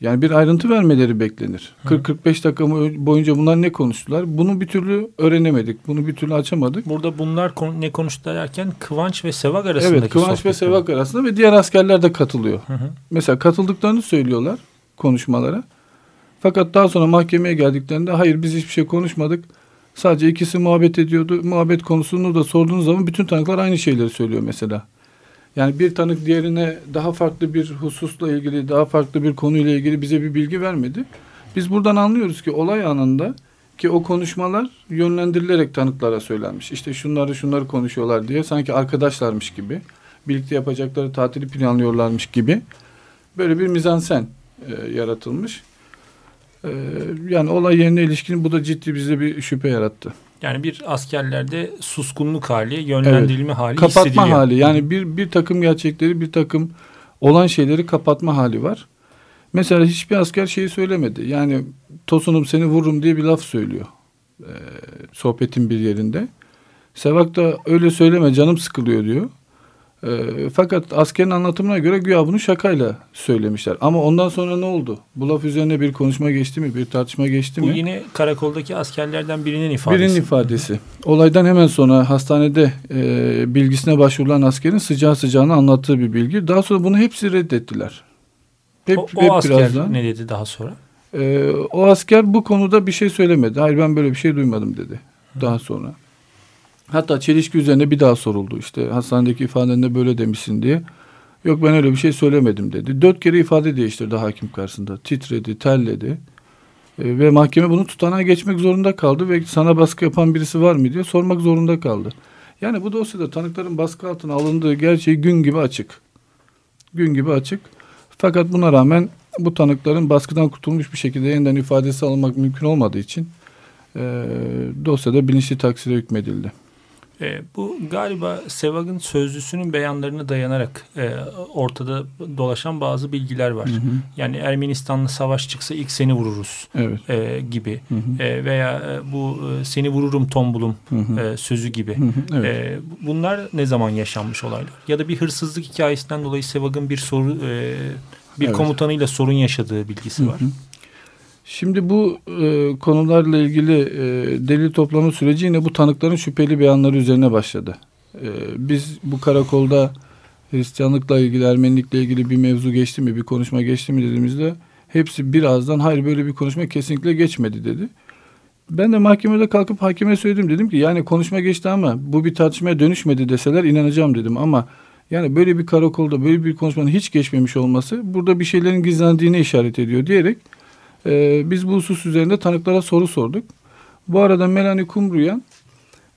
Yani bir ayrıntı vermeleri beklenir. 40-45 dakika boyunca bunlar ne konuştular? Bunu bir türlü öğrenemedik. Bunu bir türlü açamadık. Burada bunlar ne konuştular derken Kıvanç ve Sevak arasındaki Evet Kıvanç ve Sevak arasında ve diğer askerler de katılıyor. Hı hı. Mesela katıldıklarını söylüyorlar konuşmalara. Fakat daha sonra mahkemeye geldiklerinde hayır biz hiçbir şey konuşmadık. Sadece ikisi muhabbet ediyordu. Muhabbet konusunu da sorduğunuz zaman bütün tanıklar aynı şeyleri söylüyor mesela. Yani bir tanık diğerine daha farklı bir hususla ilgili, daha farklı bir konuyla ilgili bize bir bilgi vermedi. Biz buradan anlıyoruz ki olay anında ki o konuşmalar yönlendirilerek tanıklara söylenmiş. İşte şunları şunları konuşuyorlar diye sanki arkadaşlarmış gibi, birlikte yapacakları tatili planlıyorlarmış gibi böyle bir mizansen e, yaratılmış. Ee, yani olay yerine ilişkin bu da ciddi bize bir şüphe yarattı. Yani bir askerlerde suskunluk hali, yönlendirilme evet. hali Kapatma hissediliyor. hali. Yani bir, bir takım gerçekleri, bir takım olan şeyleri kapatma hali var. Mesela hiçbir asker şeyi söylemedi. Yani Tosunum seni vururum diye bir laf söylüyor. Ee, sohbetin bir yerinde. Sevak da öyle söyleme canım sıkılıyor diyor. E, fakat askerin anlatımına göre güya bunu şakayla söylemişler. Ama ondan sonra ne oldu? Bu laf üzerine bir konuşma geçti mi? Bir tartışma geçti Bu mi? Bu yine karakoldaki askerlerden birinin ifadesi. Birinin ifadesi. Olaydan hemen sonra hastanede e, bilgisine başvurulan askerin sıcağı sıcağına anlattığı bir bilgi. Daha sonra bunu hepsi reddettiler. Hep, o, o hep asker birazdan, ne dedi daha sonra? E, o asker bu konuda bir şey söylemedi. Hayır ben böyle bir şey duymadım dedi. Hı. Daha sonra. Hatta çelişki üzerine bir daha soruldu. İşte hastanedeki ifadende böyle demişsin diye. Yok ben öyle bir şey söylemedim dedi. Dört kere ifade değiştirdi hakim karşısında. Titredi, telledi. E, ve mahkeme bunu tutanağa geçmek zorunda kaldı ve sana baskı yapan birisi var mı diye sormak zorunda kaldı. Yani bu dosyada tanıkların baskı altına alındığı gerçeği gün gibi açık. Gün gibi açık. Fakat buna rağmen bu tanıkların baskıdan kurtulmuş bir şekilde yeniden ifadesi almak mümkün olmadığı için e, dosyada bilinçli taksire hükmedildi. E, bu galiba Sevag'ın sözlüsünün beyanlarına dayanarak e, ortada dolaşan bazı bilgiler var. Hı hı. Yani Ermenistan'la savaş çıksa ilk seni vururuz evet. e, gibi hı hı. E, veya e, bu e, seni vururum tombulum hı hı. E, sözü gibi. Hı hı. Evet. E, bunlar ne zaman yaşanmış olaylar? Ya da bir hırsızlık hikayesinden dolayı Sevag'ın bir soru e, bir evet. komutanıyla sorun yaşadığı bilgisi var. Hı hı. Şimdi bu e, konularla ilgili e, delil toplama süreci yine bu tanıkların şüpheli beyanları üzerine başladı. E, biz bu karakolda Hristiyanlıkla ilgili, Ermenilikle ilgili bir mevzu geçti mi, bir konuşma geçti mi dediğimizde hepsi birazdan hayır böyle bir konuşma kesinlikle geçmedi dedi. Ben de mahkemede kalkıp hakime söyledim dedim ki yani konuşma geçti ama bu bir tartışmaya dönüşmedi deseler inanacağım dedim ama yani böyle bir karakolda böyle bir konuşmanın hiç geçmemiş olması burada bir şeylerin gizlendiğine işaret ediyor diyerek e, biz bu husus üzerinde tanıklara soru sorduk. Bu arada Melanie Kumruyan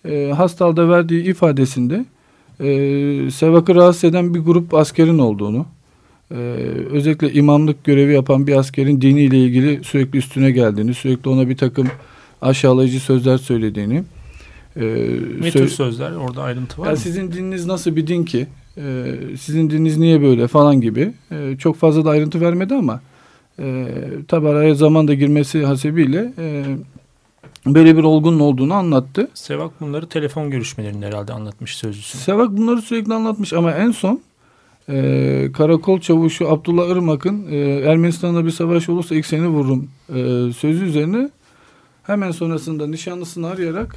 e, Hastal'da verdiği ifadesinde e, Sevak'ı rahatsız eden bir grup askerin olduğunu, e, özellikle imamlık görevi yapan bir askerin diniyle ilgili sürekli üstüne geldiğini, sürekli ona bir takım aşağılayıcı sözler söylediğini. E, ne tür sözler? Orada ayrıntı var ya mı? Sizin dininiz nasıl bir din ki? E, sizin dininiz niye böyle falan gibi. E, çok fazla da ayrıntı vermedi ama e, tabi araya zaman da girmesi hasebiyle e, böyle bir olgunun olduğunu anlattı. Sevak bunları telefon görüşmelerinde herhalde anlatmış sözcüsü. Sevak bunları sürekli anlatmış ama en son e, karakol çavuşu Abdullah Irmak'ın e, Ermenistan'da bir savaş olursa ilk seni vururum e, sözü üzerine hemen sonrasında nişanlısını arayarak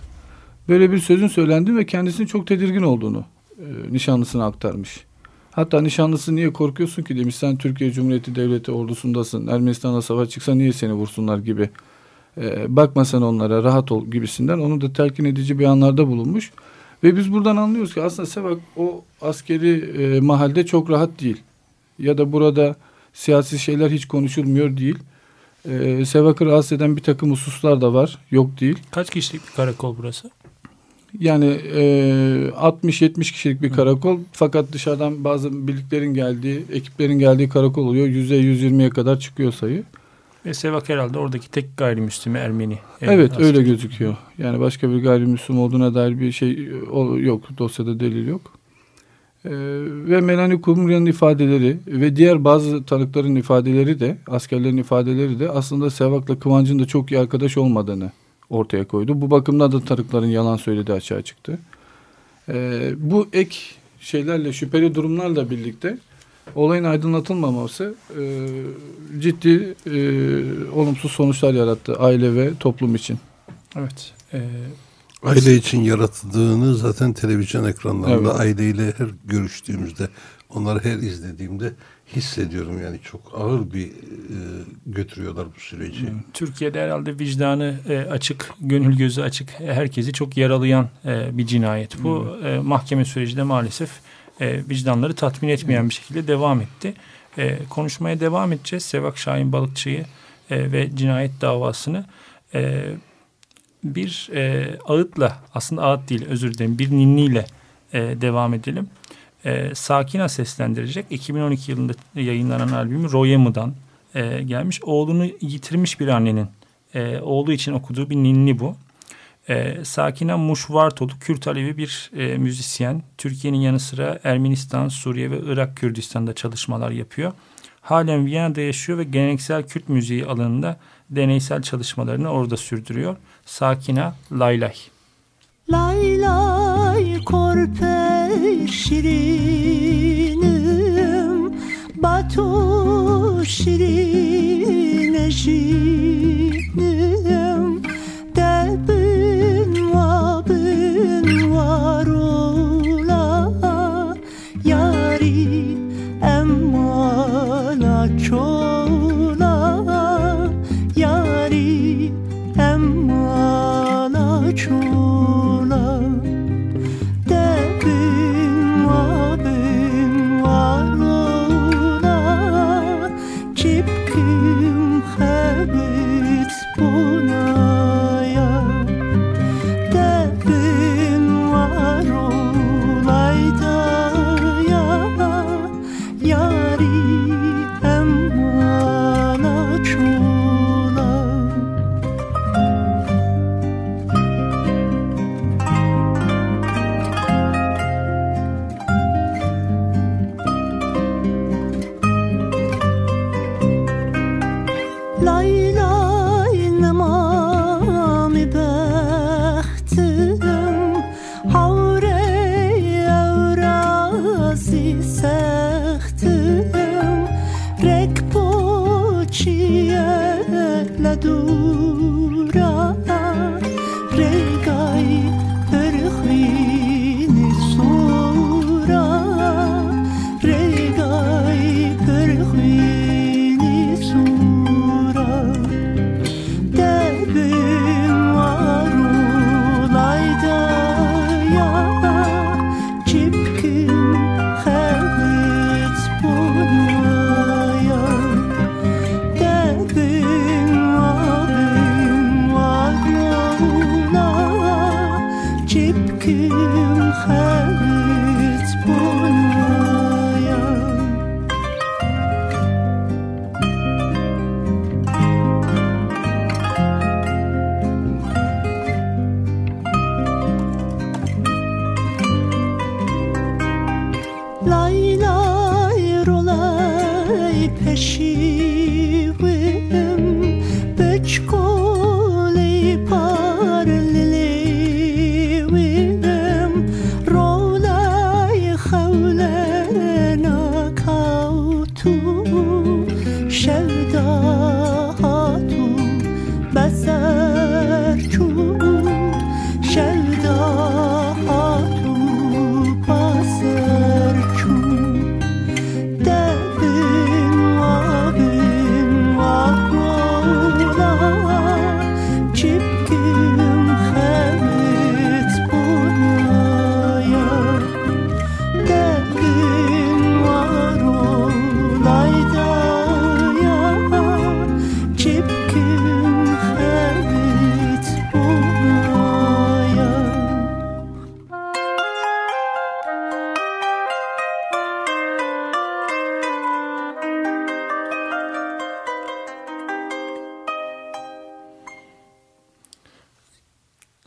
böyle bir sözün söylendiğini ve kendisinin çok tedirgin olduğunu e, nişanlısına aktarmış. Hatta nişanlısı niye korkuyorsun ki demiş sen Türkiye Cumhuriyeti Devleti ordusundasın Ermenistan'a savaş çıksa niye seni vursunlar gibi e, bakma sen onlara rahat ol gibisinden onu da telkin edici beyanlarda bulunmuş. Ve biz buradan anlıyoruz ki aslında Sevak o askeri e, mahalde çok rahat değil. Ya da burada siyasi şeyler hiç konuşulmuyor değil. E, Sevak'ı rahatsız eden bir takım hususlar da var. Yok değil. Kaç kişilik bir karakol burası? Yani e, 60-70 kişilik bir karakol. Fakat dışarıdan bazı birliklerin geldiği, ekiplerin geldiği karakol oluyor. %120'ye kadar çıkıyor sayı. Ve Sevak herhalde oradaki tek gayrimüslim Ermeni. Evet askeri. öyle gözüküyor. Yani başka bir gayrimüslim olduğuna dair bir şey yok. Dosyada delil yok. Ee, ve Melanie Kumria'nın ifadeleri ve diğer bazı tanıkların ifadeleri de askerlerin ifadeleri de aslında Sevak'la Kıvanç'ın da çok iyi arkadaş olmadığını ortaya koydu. Bu bakımdan da tanıkların yalan söylediği açığa çıktı. Ee, bu ek şeylerle şüpheli durumlarla birlikte olayın aydınlatılmaması e, ciddi e, olumsuz sonuçlar yarattı aile ve toplum için. Evet. E, aile için yaratıldığını zaten televizyon ekranlarında evet. aileyle her görüştüğümüzde onları her izlediğimde hissediyorum yani çok ağır bir e, götürüyorlar bu süreci. Türkiye'de herhalde vicdanı e, açık, gönül gözü açık, herkesi çok yaralayan e, bir cinayet. Bu e, mahkeme süreci de maalesef e, vicdanları tatmin etmeyen bir şekilde devam etti. E, konuşmaya devam edeceğiz. Sevak Şahin Balıkçı'yı e, ve cinayet davasını e, bir e, ağıtla aslında ağıt değil özür dilerim bir ninniyle e, devam edelim. E, Sakina seslendirecek. 2012 yılında yayınlanan albümü Royemı'dan e, gelmiş. Oğlunu yitirmiş bir annenin e, oğlu için okuduğu bir ninni bu. E, Sakina Muşvartolu Kürt Alevi bir e, müzisyen. Türkiye'nin yanı sıra Ermenistan, Suriye ve Irak Kürdistan'da çalışmalar yapıyor. Halen Viyana'da yaşıyor ve geleneksel Kürt müziği alanında deneysel çalışmalarını orada sürdürüyor. Sakina Laylay. Laylay korpe şirinim Batu şirin eşinim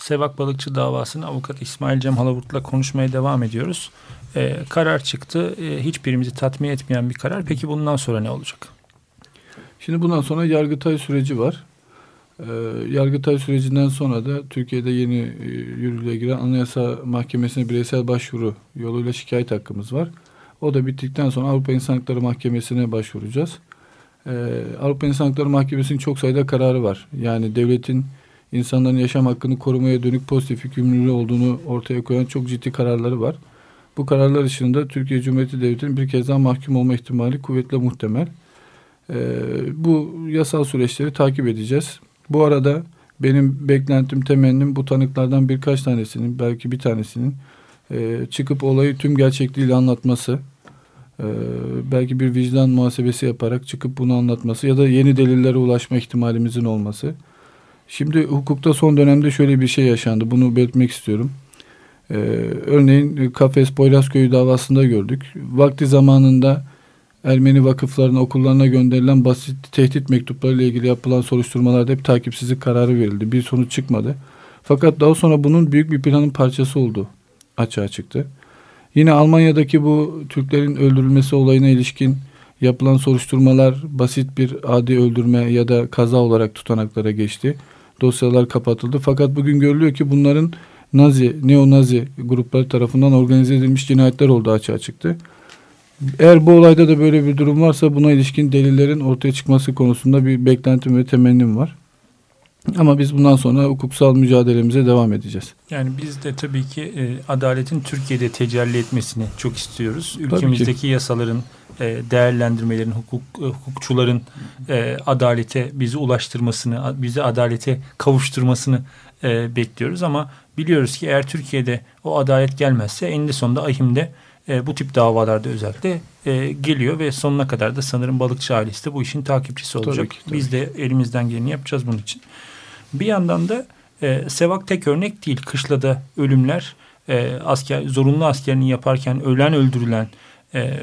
Sevak Balıkçı davasını avukat İsmail Cem Halavurt'la konuşmaya devam ediyoruz. Ee, karar çıktı. Ee, hiçbirimizi tatmin etmeyen bir karar. Peki bundan sonra ne olacak? Şimdi bundan sonra Yargıtay süreci var. Ee, Yargıtay sürecinden sonra da Türkiye'de yeni e, yürürlüğe giren Anayasa Mahkemesi'ne bireysel başvuru yoluyla şikayet hakkımız var. O da bittikten sonra Avrupa İnsan Hakları Mahkemesi'ne başvuracağız. Ee, Avrupa İnsan Hakları Mahkemesi'nin çok sayıda kararı var. Yani devletin insanların yaşam hakkını korumaya dönük pozitif yükümlülüğü olduğunu ortaya koyan çok ciddi kararları var. Bu kararlar dışında Türkiye Cumhuriyeti Devleti'nin bir kez daha mahkum olma ihtimali kuvvetle muhtemel. Ee, bu yasal süreçleri takip edeceğiz. Bu arada benim beklentim, temennim bu tanıklardan birkaç tanesinin, belki bir tanesinin e, çıkıp olayı tüm gerçekliğiyle anlatması, e, belki bir vicdan muhasebesi yaparak çıkıp bunu anlatması ya da yeni delillere ulaşma ihtimalimizin olması. Şimdi hukukta son dönemde şöyle bir şey yaşandı. Bunu belirtmek istiyorum. Ee, örneğin Kafes Poyrazköy davasında gördük. Vakti zamanında Ermeni vakıflarına, okullarına gönderilen basit tehdit mektuplarıyla ilgili yapılan soruşturmalarda hep takipsizlik kararı verildi. Bir sonuç çıkmadı. Fakat daha sonra bunun büyük bir planın parçası oldu. Açığa çıktı. Yine Almanya'daki bu Türklerin öldürülmesi olayına ilişkin yapılan soruşturmalar basit bir adi öldürme ya da kaza olarak tutanaklara geçti. Dosyalar kapatıldı. Fakat bugün görülüyor ki bunların Nazi, neo-Nazi grupları tarafından organize edilmiş cinayetler olduğu açığa çıktı. Eğer bu olayda da böyle bir durum varsa buna ilişkin delillerin ortaya çıkması konusunda bir beklentim ve temennim var. Ama biz bundan sonra hukuksal mücadelemize devam edeceğiz. Yani biz de tabii ki e, adaletin Türkiye'de tecelli etmesini çok istiyoruz. Ülkemizdeki yasaların, e, değerlendirmelerin, hukuk e, hukukçuların e, adalete bizi ulaştırmasını, bizi adalete kavuşturmasını e, bekliyoruz. Ama biliyoruz ki eğer Türkiye'de o adalet gelmezse eninde sonunda ahimde e, bu tip davalarda özellikle e, geliyor ve sonuna kadar da sanırım balıkçı ailesi de bu işin takipçisi olacak. ki, tabii Biz de elimizden geleni yapacağız bunun için. Bir yandan da e, Sevak tek örnek değil. Kışlada ölümler, e, asker zorunlu askerini yaparken ölen öldürülen e,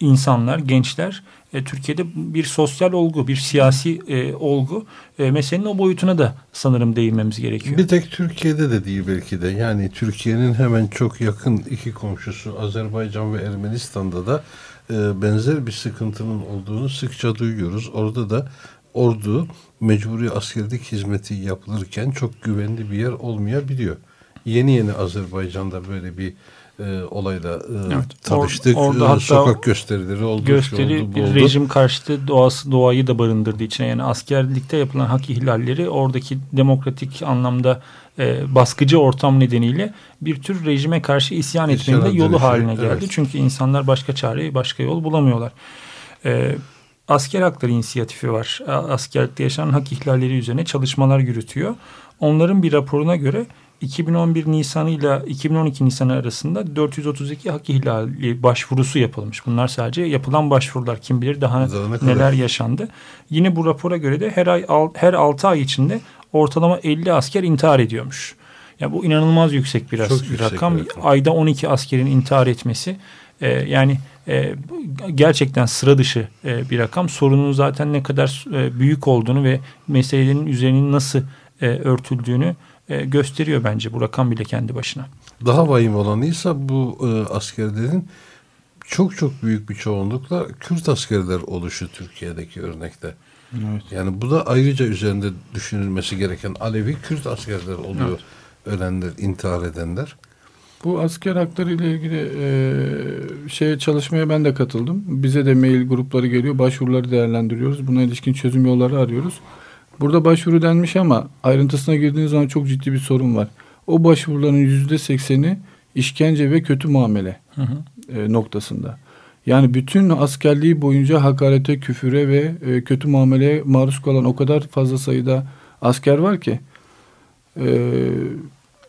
insanlar, gençler e, Türkiye'de bir sosyal olgu, bir siyasi e, olgu. E, meselenin o boyutuna da sanırım değinmemiz gerekiyor. Bir tek Türkiye'de de değil belki de. Yani Türkiye'nin hemen çok yakın iki komşusu Azerbaycan ve Ermenistan'da da e, benzer bir sıkıntının olduğunu sıkça duyuyoruz. Orada da ordu mecburi askerlik hizmeti yapılırken çok güvenli bir yer olmayabiliyor. Yeni yeni Azerbaycan'da böyle bir e, olayla e, Evet, tanıştık. or- orada E, hatta Sokak gösterileri oldu. gösteri oldu, bu bir oldu. rejim karşıtı doğası doğayı da barındırdığı için yani askerlikte yapılan hak ihlalleri oradaki demokratik anlamda e, baskıcı ortam nedeniyle bir tür rejime karşı isyan etmenin de yolu dönüşü, haline geldi. evet. Çünkü insanlar başka çare, başka yol bulamıyorlar. E, asker hakları inisiyatifi var. Askerlikte yaşanan hak ihlalleri üzerine çalışmalar yürütüyor. Onların bir raporuna göre 2011 Nisanı ile 2012 Nisanı arasında 432 hak ihlali başvurusu yapılmış. Bunlar sadece yapılan başvurular. Kim bilir daha Daha ne kadar? neler yaşandı. Yine bu rapora göre de her ay her 6 ay içinde ortalama 50 asker intihar ediyormuş. Ya bu inanılmaz yüksek bir, as- Çok yüksek rakam. bir rakam. Ayda 12 askerin intihar etmesi e, yani e, gerçekten sıra dışı e, bir rakam. Sorunun zaten ne kadar e, büyük olduğunu ve meselelerin üzerinin nasıl e, örtüldüğünü e, gösteriyor bence bu rakam bile kendi başına. Daha vahim olanıysa bu e, askerlerin çok çok büyük bir çoğunlukla Kürt askerler oluşu Türkiye'deki örnekte. Evet. Yani bu da ayrıca üzerinde düşünülmesi gereken Alevi Kürt askerler oluyor. Ölenler, intihar edenler. Bu asker hakları ile ilgili e, şeye çalışmaya ben de katıldım. Bize de mail grupları geliyor. Başvuruları değerlendiriyoruz. Buna ilişkin çözüm yolları arıyoruz. Burada başvuru denmiş ama ayrıntısına girdiğiniz zaman çok ciddi bir sorun var. O başvuruların yüzde sekseni işkence ve kötü muamele Hı hı. e, noktasında. Yani bütün askerliği boyunca hakarete, küfüre ve e, kötü muameleye maruz kalan o kadar fazla sayıda asker var ki e,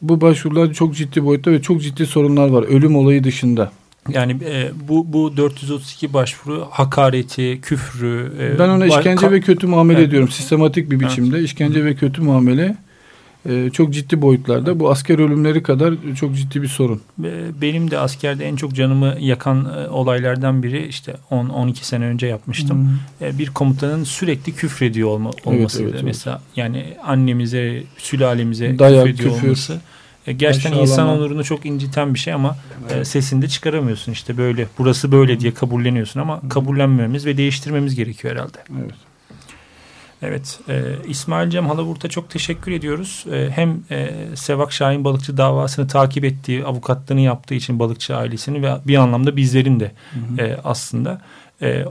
bu başvurular çok ciddi boyutta ve çok ciddi sorunlar var. Ölüm olayı dışında. Yani e, bu bu 432 başvuru hakareti, küfrü. e, Ben ona işkence ve kötü muamele Evet. diyorum. Sistematik bir biçimde işkence ve kötü muamele e, çok ciddi boyutlarda. Bu asker ölümleri kadar çok ciddi bir sorun. Benim de askerde en çok canımı yakan e, olaylardan biri işte 10-12 sene önce yapmıştım. E, Bir komutanın sürekli küfrediyor olma, olması. evet, evet. Mesela yani annemize, sülalemize Dayak, küfrediyor küfür, olması. E, Gerçekten aşağılama. insan onurunu çok inciten bir şey ama e, sesini de çıkaramıyorsun işte böyle. Burası böyle diye kabulleniyorsun ama kabullenmemiz ve değiştirmemiz gerekiyor herhalde. Evet. Evet, e, İsmail Cem Halavurt'a çok teşekkür ediyoruz. E, hem e, Sevak Şahin balıkçı davasını takip ettiği, avukatlığını yaptığı için balıkçı ailesini ve bir anlamda bizlerin de e, aslında e,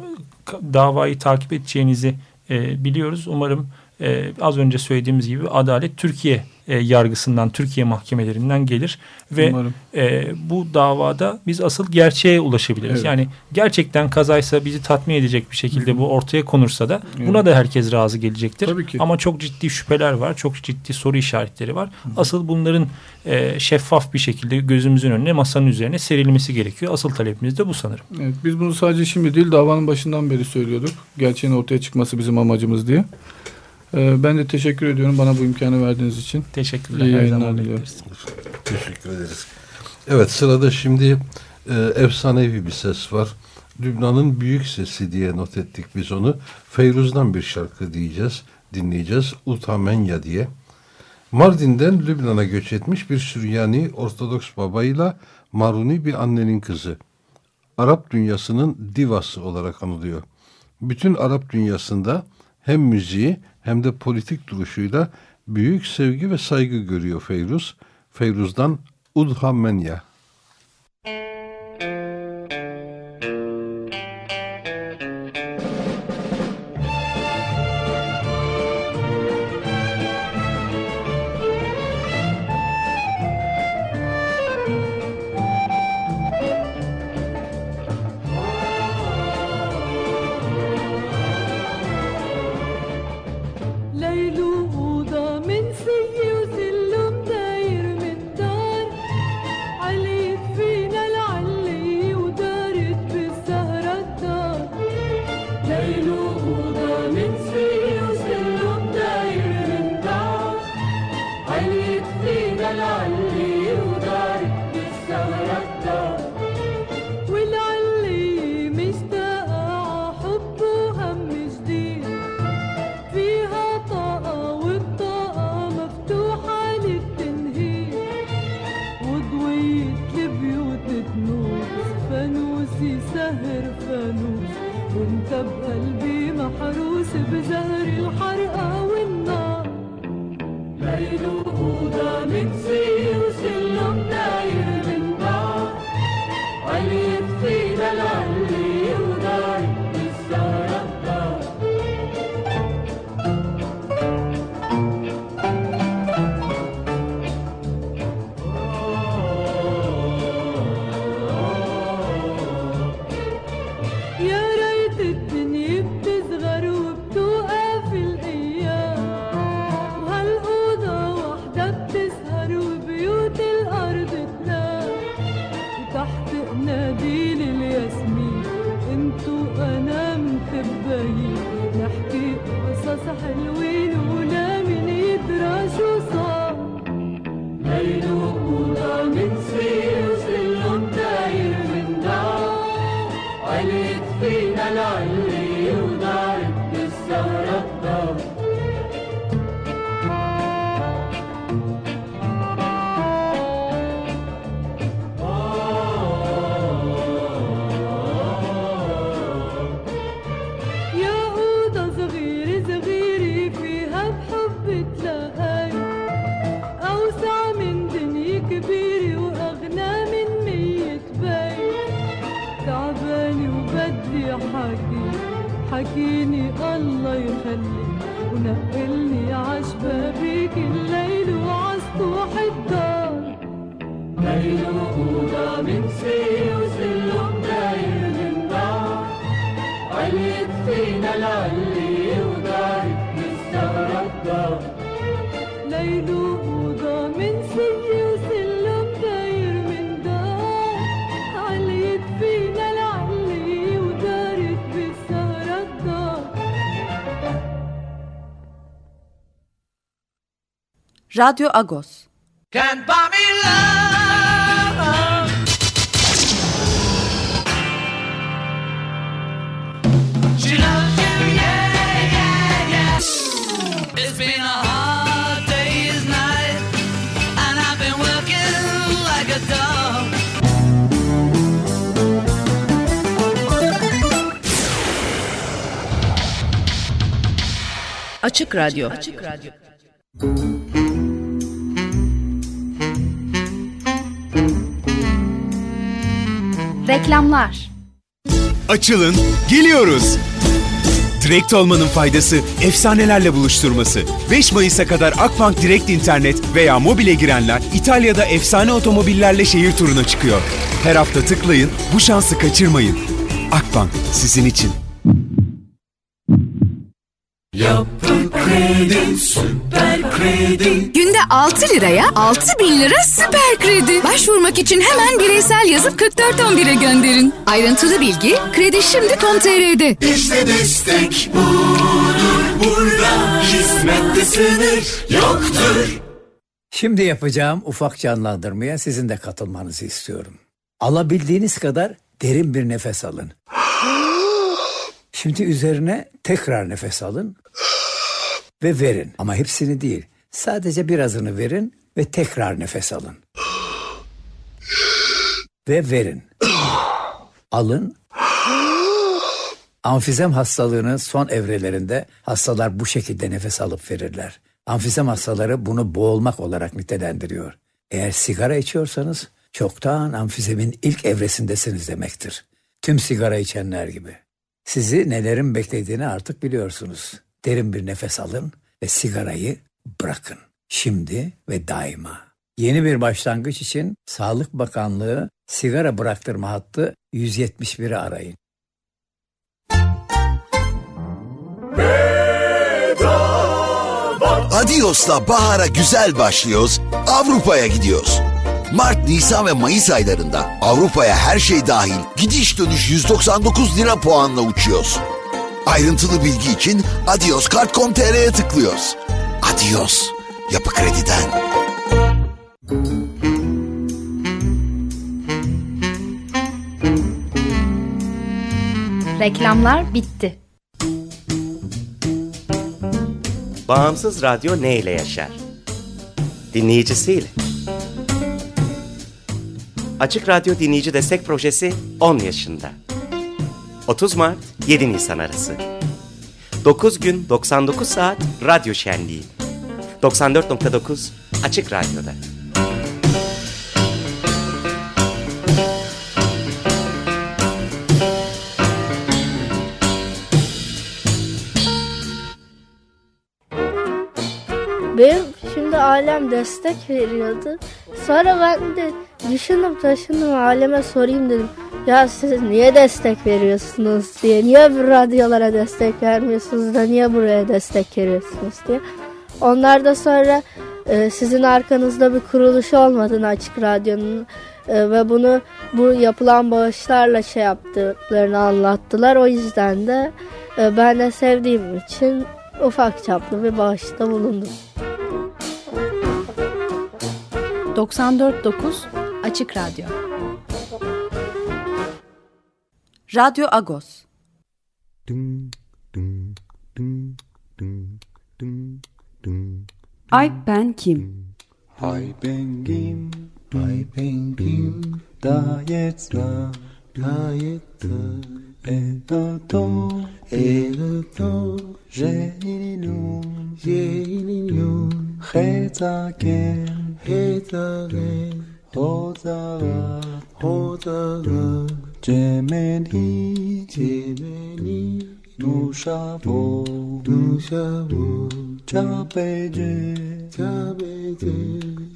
ka- davayı takip edeceğinizi e, biliyoruz. Umarım e, az önce söylediğimiz gibi adalet Türkiye e, yargısından, Türkiye mahkemelerinden gelir ve Umarım. e, bu davada biz asıl gerçeğe ulaşabiliriz. Evet. Yani gerçekten kazaysa bizi tatmin edecek bir şekilde bu ortaya konursa da Evet. buna da herkes razı gelecektir. Tabii ki. Ama çok ciddi şüpheler var, çok ciddi soru işaretleri var. Asıl bunların e, şeffaf bir şekilde gözümüzün önüne, masanın üzerine serilmesi gerekiyor. Asıl talebimiz de bu sanırım. Evet, biz bunu sadece şimdi değil davanın başından beri söylüyorduk. Gerçeğin ortaya çıkması bizim amacımız diye. Ee, ben de teşekkür ediyorum bana bu imkanı verdiğiniz için. Teşekkürler. İyi Her yayınlar zaman diliyorum. Teşekkür ederiz. Evet sırada şimdi e, efsanevi bir ses var. Lübnan'ın büyük sesi diye not ettik biz onu. Feyruz'dan bir şarkı diyeceğiz, dinleyeceğiz. Utamenya diye. Mardin'den Lübnan'a göç etmiş bir Süryani Ortodoks babayla Maruni bir annenin kızı. Arap dünyasının divası olarak anılıyor. Bütün Arap dünyasında hem müziği hem de politik duruşuyla büyük sevgi ve saygı görüyor Feyruz. Feyruz'dan Udha Menya. ونقلني عشبابي Radyo Agos. Can't buy me love. She loves you, yeah, yeah, yeah. It's been a hard day's night, and I've been working like a dog. Açık Radyo. Açık Radyo. Reklamlar Açılın, geliyoruz. Direkt olmanın faydası efsanelerle buluşturması. 5 Mayıs'a kadar Akbank Direkt İnternet veya mobile girenler İtalya'da efsane otomobillerle şehir turuna çıkıyor. Her hafta tıklayın, bu şansı kaçırmayın. Akbank sizin için. Yapı kredi, süper kredi. Günde 6 liraya 6 bin lira süper kredi. Başvurmak için hemen bireysel yazıp 4411'e gönderin. Ayrıntılı bilgi kredi şimdi.com.tr'de. İşte destek budur burada hizmette sınır yoktur. Şimdi yapacağım ufak canlandırmaya sizin de katılmanızı istiyorum. Alabildiğiniz kadar derin bir nefes alın. <gasps> Şimdi üzerine tekrar nefes alın ve verin. Ama hepsini değil. Sadece birazını verin ve tekrar nefes alın. Ve verin. Alın. Amfizem hastalığının son evrelerinde hastalar bu şekilde nefes alıp verirler. Amfizem hastaları bunu boğulmak olarak nitelendiriyor. Eğer sigara içiyorsanız çoktan amfizemin ilk evresindesiniz demektir. Tüm sigara içenler gibi. Sizi nelerin beklediğini artık biliyorsunuz. Derin bir nefes alın ve sigarayı bırakın. Şimdi ve daima. Yeni bir başlangıç için Sağlık Bakanlığı sigara bıraktırma hattı 171'i arayın. Adios'la bahara güzel başlıyoruz, Avrupa'ya gidiyoruz. Mart, Nisan ve Mayıs aylarında Avrupa'ya her şey dahil gidiş dönüş 199 lira puanla uçuyoruz. Ayrıntılı bilgi için adioskart.com.tr'ye tıklıyoruz. Adios, Yapı Kredi'den. Reklamlar bitti. Bağımsız radyo neyle yaşar? Dinleyicisiyle. Açık Radyo Dinleyici Destek Projesi 10 yaşında. 30 Mart 7 Nisan arası. 9 gün 99 saat radyo şenliği. 94.9 Açık Radyo'da. Benim şimdi ailem destek veriyordu. Sonra ben de düşünüp taşındım aileme sorayım dedim. Ya siz niye destek veriyorsunuz diye. Niye bu radyolara destek vermiyorsunuz da niye buraya destek veriyorsunuz diye. Onlar da sonra e, sizin arkanızda bir kuruluş olmadığını açık radyonun e, ve bunu bu yapılan bağışlarla şey yaptıklarını anlattılar. O yüzden de e, ben de sevdiğim için ufak çaplı bir bağışta bulundum. 94.9 Açık Radyo Radyo Agos Ay ben kim? Ay ben kim? Ay ben kim? Da jetzt da, da jetzt da. Et da da, et da da. J'ai une Cemeni, cemeni. Duşavo, duşavo. Çabece, çabece.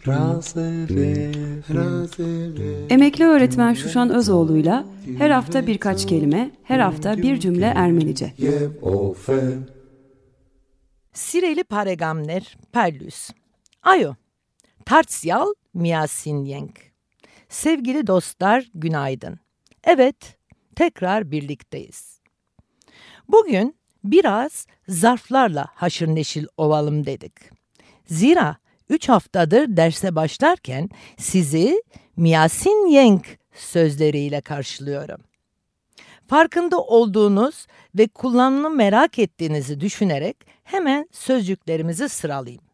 Raseve, raseve. Emekli öğretmen Şuşan Özoğlu'yla her hafta birkaç kelime, her hafta bir cümle Ermenice. Sireli paregamner perlüs. Ayo. Tartsyal miyasin yenk. Sevgili dostlar günaydın. Evet, tekrar birlikteyiz. Bugün biraz zarflarla haşır neşil ovalım dedik. Zira üç haftadır derse başlarken sizi miyasin yenk sözleriyle karşılıyorum. Farkında olduğunuz ve kullanımını merak ettiğinizi düşünerek hemen sözcüklerimizi sıralayayım.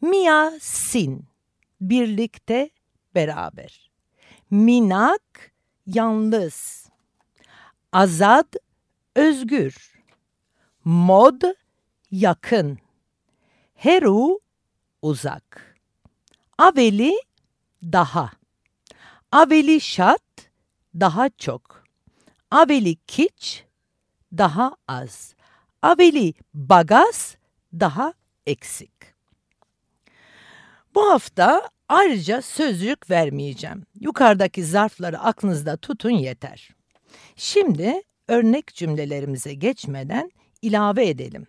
Mia sin, birlikte, beraber. Minak, yalnız. Azad, özgür. Mod, yakın. Heru, uzak. Aveli, daha. Aveli şat, daha çok. Aveli kiç, daha az. Aveli bagaz, daha eksik. Bu hafta ayrıca sözcük vermeyeceğim. Yukarıdaki zarfları aklınızda tutun yeter. Şimdi örnek cümlelerimize geçmeden ilave edelim.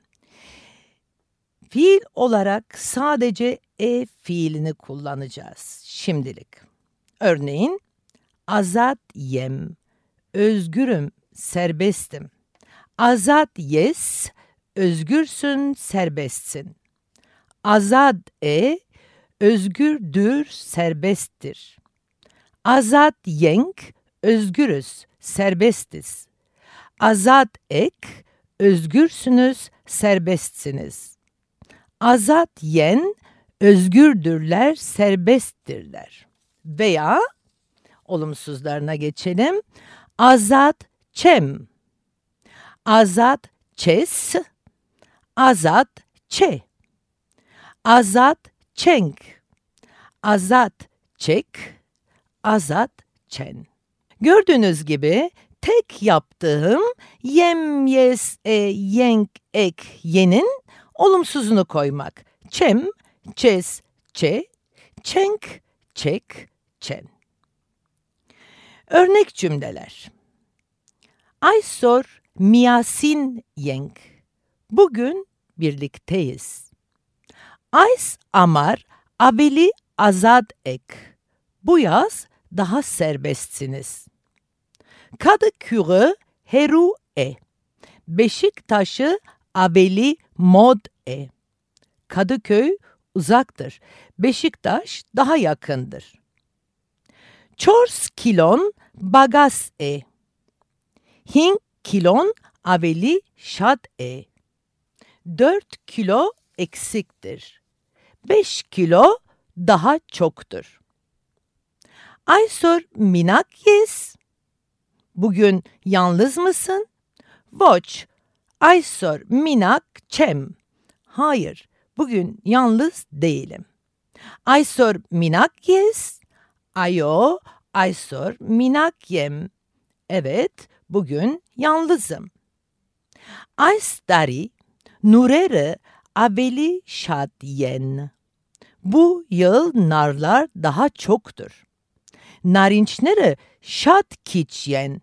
Fiil olarak sadece e fiilini kullanacağız şimdilik. Örneğin azat yem, özgürüm, serbestim. Azat yes, özgürsün, serbestsin. Azad e, özgürdür, serbesttir. Azat yenk, özgürüz, serbestiz. Azat ek, özgürsünüz, serbestsiniz. Azat yen, özgürdürler, serbesttirler. Veya olumsuzlarına geçelim. Azat çem, azat çes, azat çe, azat çenk, azat çek, azat çen. Gördüğünüz gibi tek yaptığım yem, yes, e, yenk, ek, yenin olumsuzunu koymak. Çem, çes, çe, çenk, çek, çen. Örnek cümleler. Aysor miyasin yenk. Bugün birlikteyiz. Ays amar abeli azad ek. Bu yaz daha serbestsiniz. Kadıkürü heru e. Beşiktaş'ı abeli mod e. Kadıköy uzaktır. Beşiktaş daha yakındır. Çors kilon bagas e. Hink kilon aveli şad e. 4 kilo eksiktir. 5 kilo daha çoktur. Aysor minak yes. Bugün yalnız mısın? Voç. Aysor minak çem. Hayır, bugün yalnız değilim. Aysor minak yes. Ayo, aysor minak yem. Evet, bugün yalnızım. Aystari, nurere aveli şad yen. Bu yıl narlar daha çoktur. Narinçnere şat kiç yen.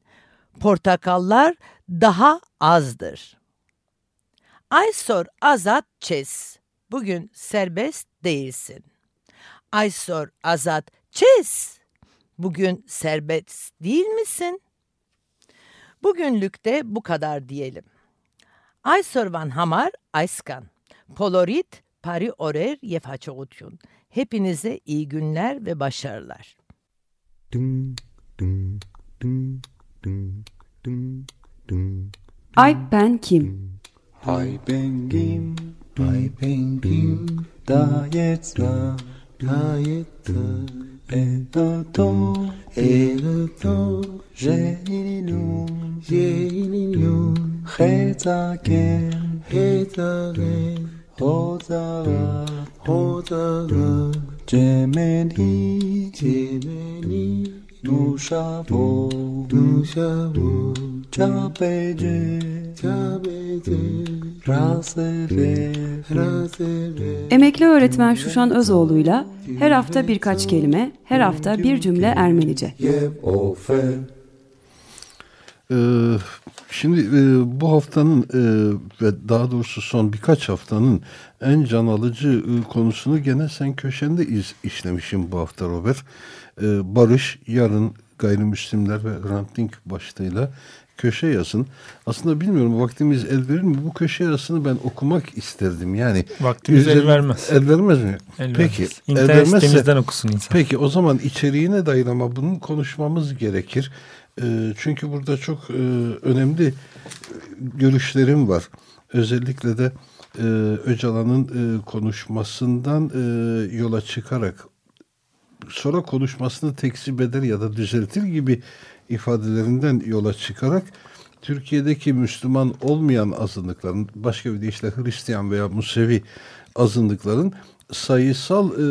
Portakallar daha azdır. Aysor azat çes. Bugün serbest değilsin. Aysor azat çes. Bugün serbest değil misin? Bugünlük de bu kadar diyelim. Aysorvan hamar ayskan. Polorit pari orer yefaçoğutun. Hepinize iyi günler ve başarılar. Ay ben kim? Hai ben Kim, Hai ben Kim, da jetzt da, da jetzt da, et da to, et j'ai une j'ai Emekli öğretmen Şuşan Özoğlu'yla her hafta birkaç kelime, her hafta bir cümle Ermenice. Ee, şimdi e, bu haftanın e, ve daha doğrusu son birkaç haftanın en can alıcı e, konusunu gene sen köşende iz, işlemişim bu hafta Robert. Barış yarın gayrimüslimler ve Hrant Dink başlığıyla köşe yazın. Aslında bilmiyorum vaktimiz el verir mi? Bu köşe yazısını ben okumak isterdim. Yani Vaktimiz el vermez. El vermez mi? El Peki. vermez. el İnternet vermezse- sitemizden okusun insan. Peki o zaman içeriğine dair ama bunun konuşmamız gerekir. Ee, çünkü burada çok e, önemli görüşlerim var. Özellikle de e, Öcalan'ın e, konuşmasından yola çıkarak sonra konuşmasını tekzip eder ya da düzeltir gibi ifadelerinden yola çıkarak Türkiye'deki Müslüman olmayan azınlıkların başka bir deyişle Hristiyan veya Musevi azınlıkların sayısal e,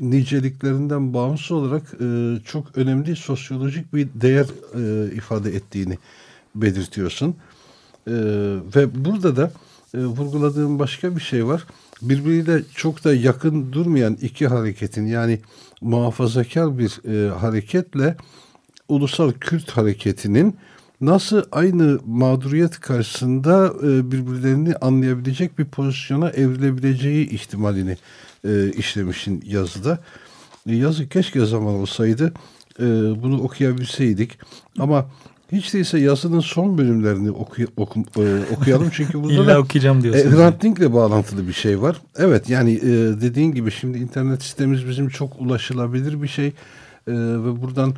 niceliklerinden bağımsız olarak e, çok önemli sosyolojik bir değer e, ifade ettiğini belirtiyorsun. E, ve burada da e, vurguladığım başka bir şey var. Birbiriyle çok da yakın durmayan iki hareketin yani muhafazakar bir e, hareketle ulusal Kürt hareketinin nasıl aynı mağduriyet karşısında e, birbirlerini anlayabilecek bir pozisyona evrilebileceği ihtimalini e, işlemişin yazıda. E, yazı keşke zaman olsaydı e, bunu okuyabilseydik ama hiç değilse yazının son bölümlerini okuy okum- e, okuyalım çünkü <laughs> burada da okuyacağım diyorsun. E, Hrant Dink'le bağlantılı bir şey var. Evet yani e, dediğin gibi şimdi internet sistemimiz bizim çok ulaşılabilir bir şey E, ve buradan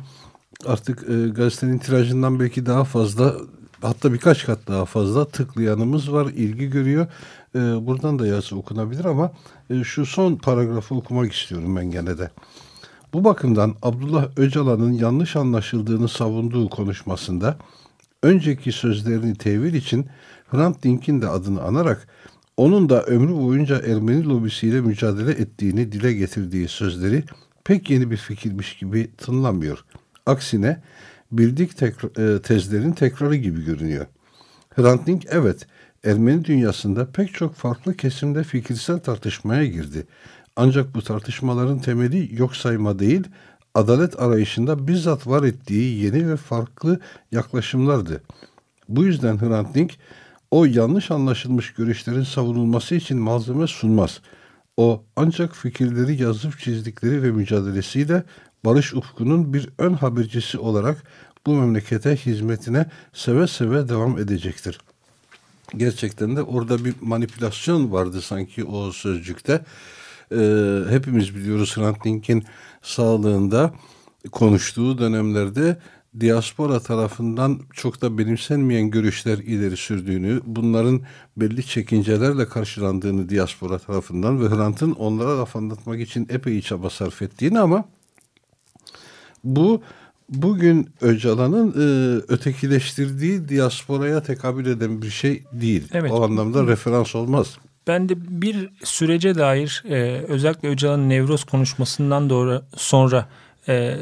artık e, gazetenin tirajından belki daha fazla hatta birkaç kat daha fazla tıklayanımız var, ilgi görüyor. E, buradan da yazı okunabilir ama e, şu son paragrafı okumak istiyorum ben gene de. Bu bakımdan Abdullah Öcalan'ın yanlış anlaşıldığını savunduğu konuşmasında önceki sözlerini tevil için Hrant Dink'in de adını anarak onun da ömrü boyunca Ermeni lobisiyle mücadele ettiğini dile getirdiği sözleri pek yeni bir fikirmiş gibi tınlamıyor. Aksine bildik tekrar, e, tezlerin tekrarı gibi görünüyor. Hrant Dink evet Ermeni dünyasında pek çok farklı kesimde fikirsel tartışmaya girdi. Ancak bu tartışmaların temeli yok sayma değil, adalet arayışında bizzat var ettiği yeni ve farklı yaklaşımlardı. Bu yüzden Hrant Dink o yanlış anlaşılmış görüşlerin savunulması için malzeme sunmaz. O ancak fikirleri yazıp çizdikleri ve mücadelesiyle barış ufkunun bir ön habercisi olarak bu memlekete hizmetine seve seve devam edecektir. Gerçekten de orada bir manipülasyon vardı sanki o sözcükte. Ee, hepimiz biliyoruz Hrant Dink'in sağlığında konuştuğu dönemlerde diaspora tarafından çok da benimsenmeyen görüşler ileri sürdüğünü, bunların belli çekincelerle karşılandığını diaspora tarafından ve Hrant'ın onlara laf anlatmak için epey çaba sarf ettiğini ama bu bugün Öcalan'ın e, ötekileştirdiği diasporaya tekabül eden bir şey değil. Evet. O anlamda referans olmaz. Ben de bir sürece dair e, özellikle Öcalan'ın Nevroz konuşmasından doğru sonra e,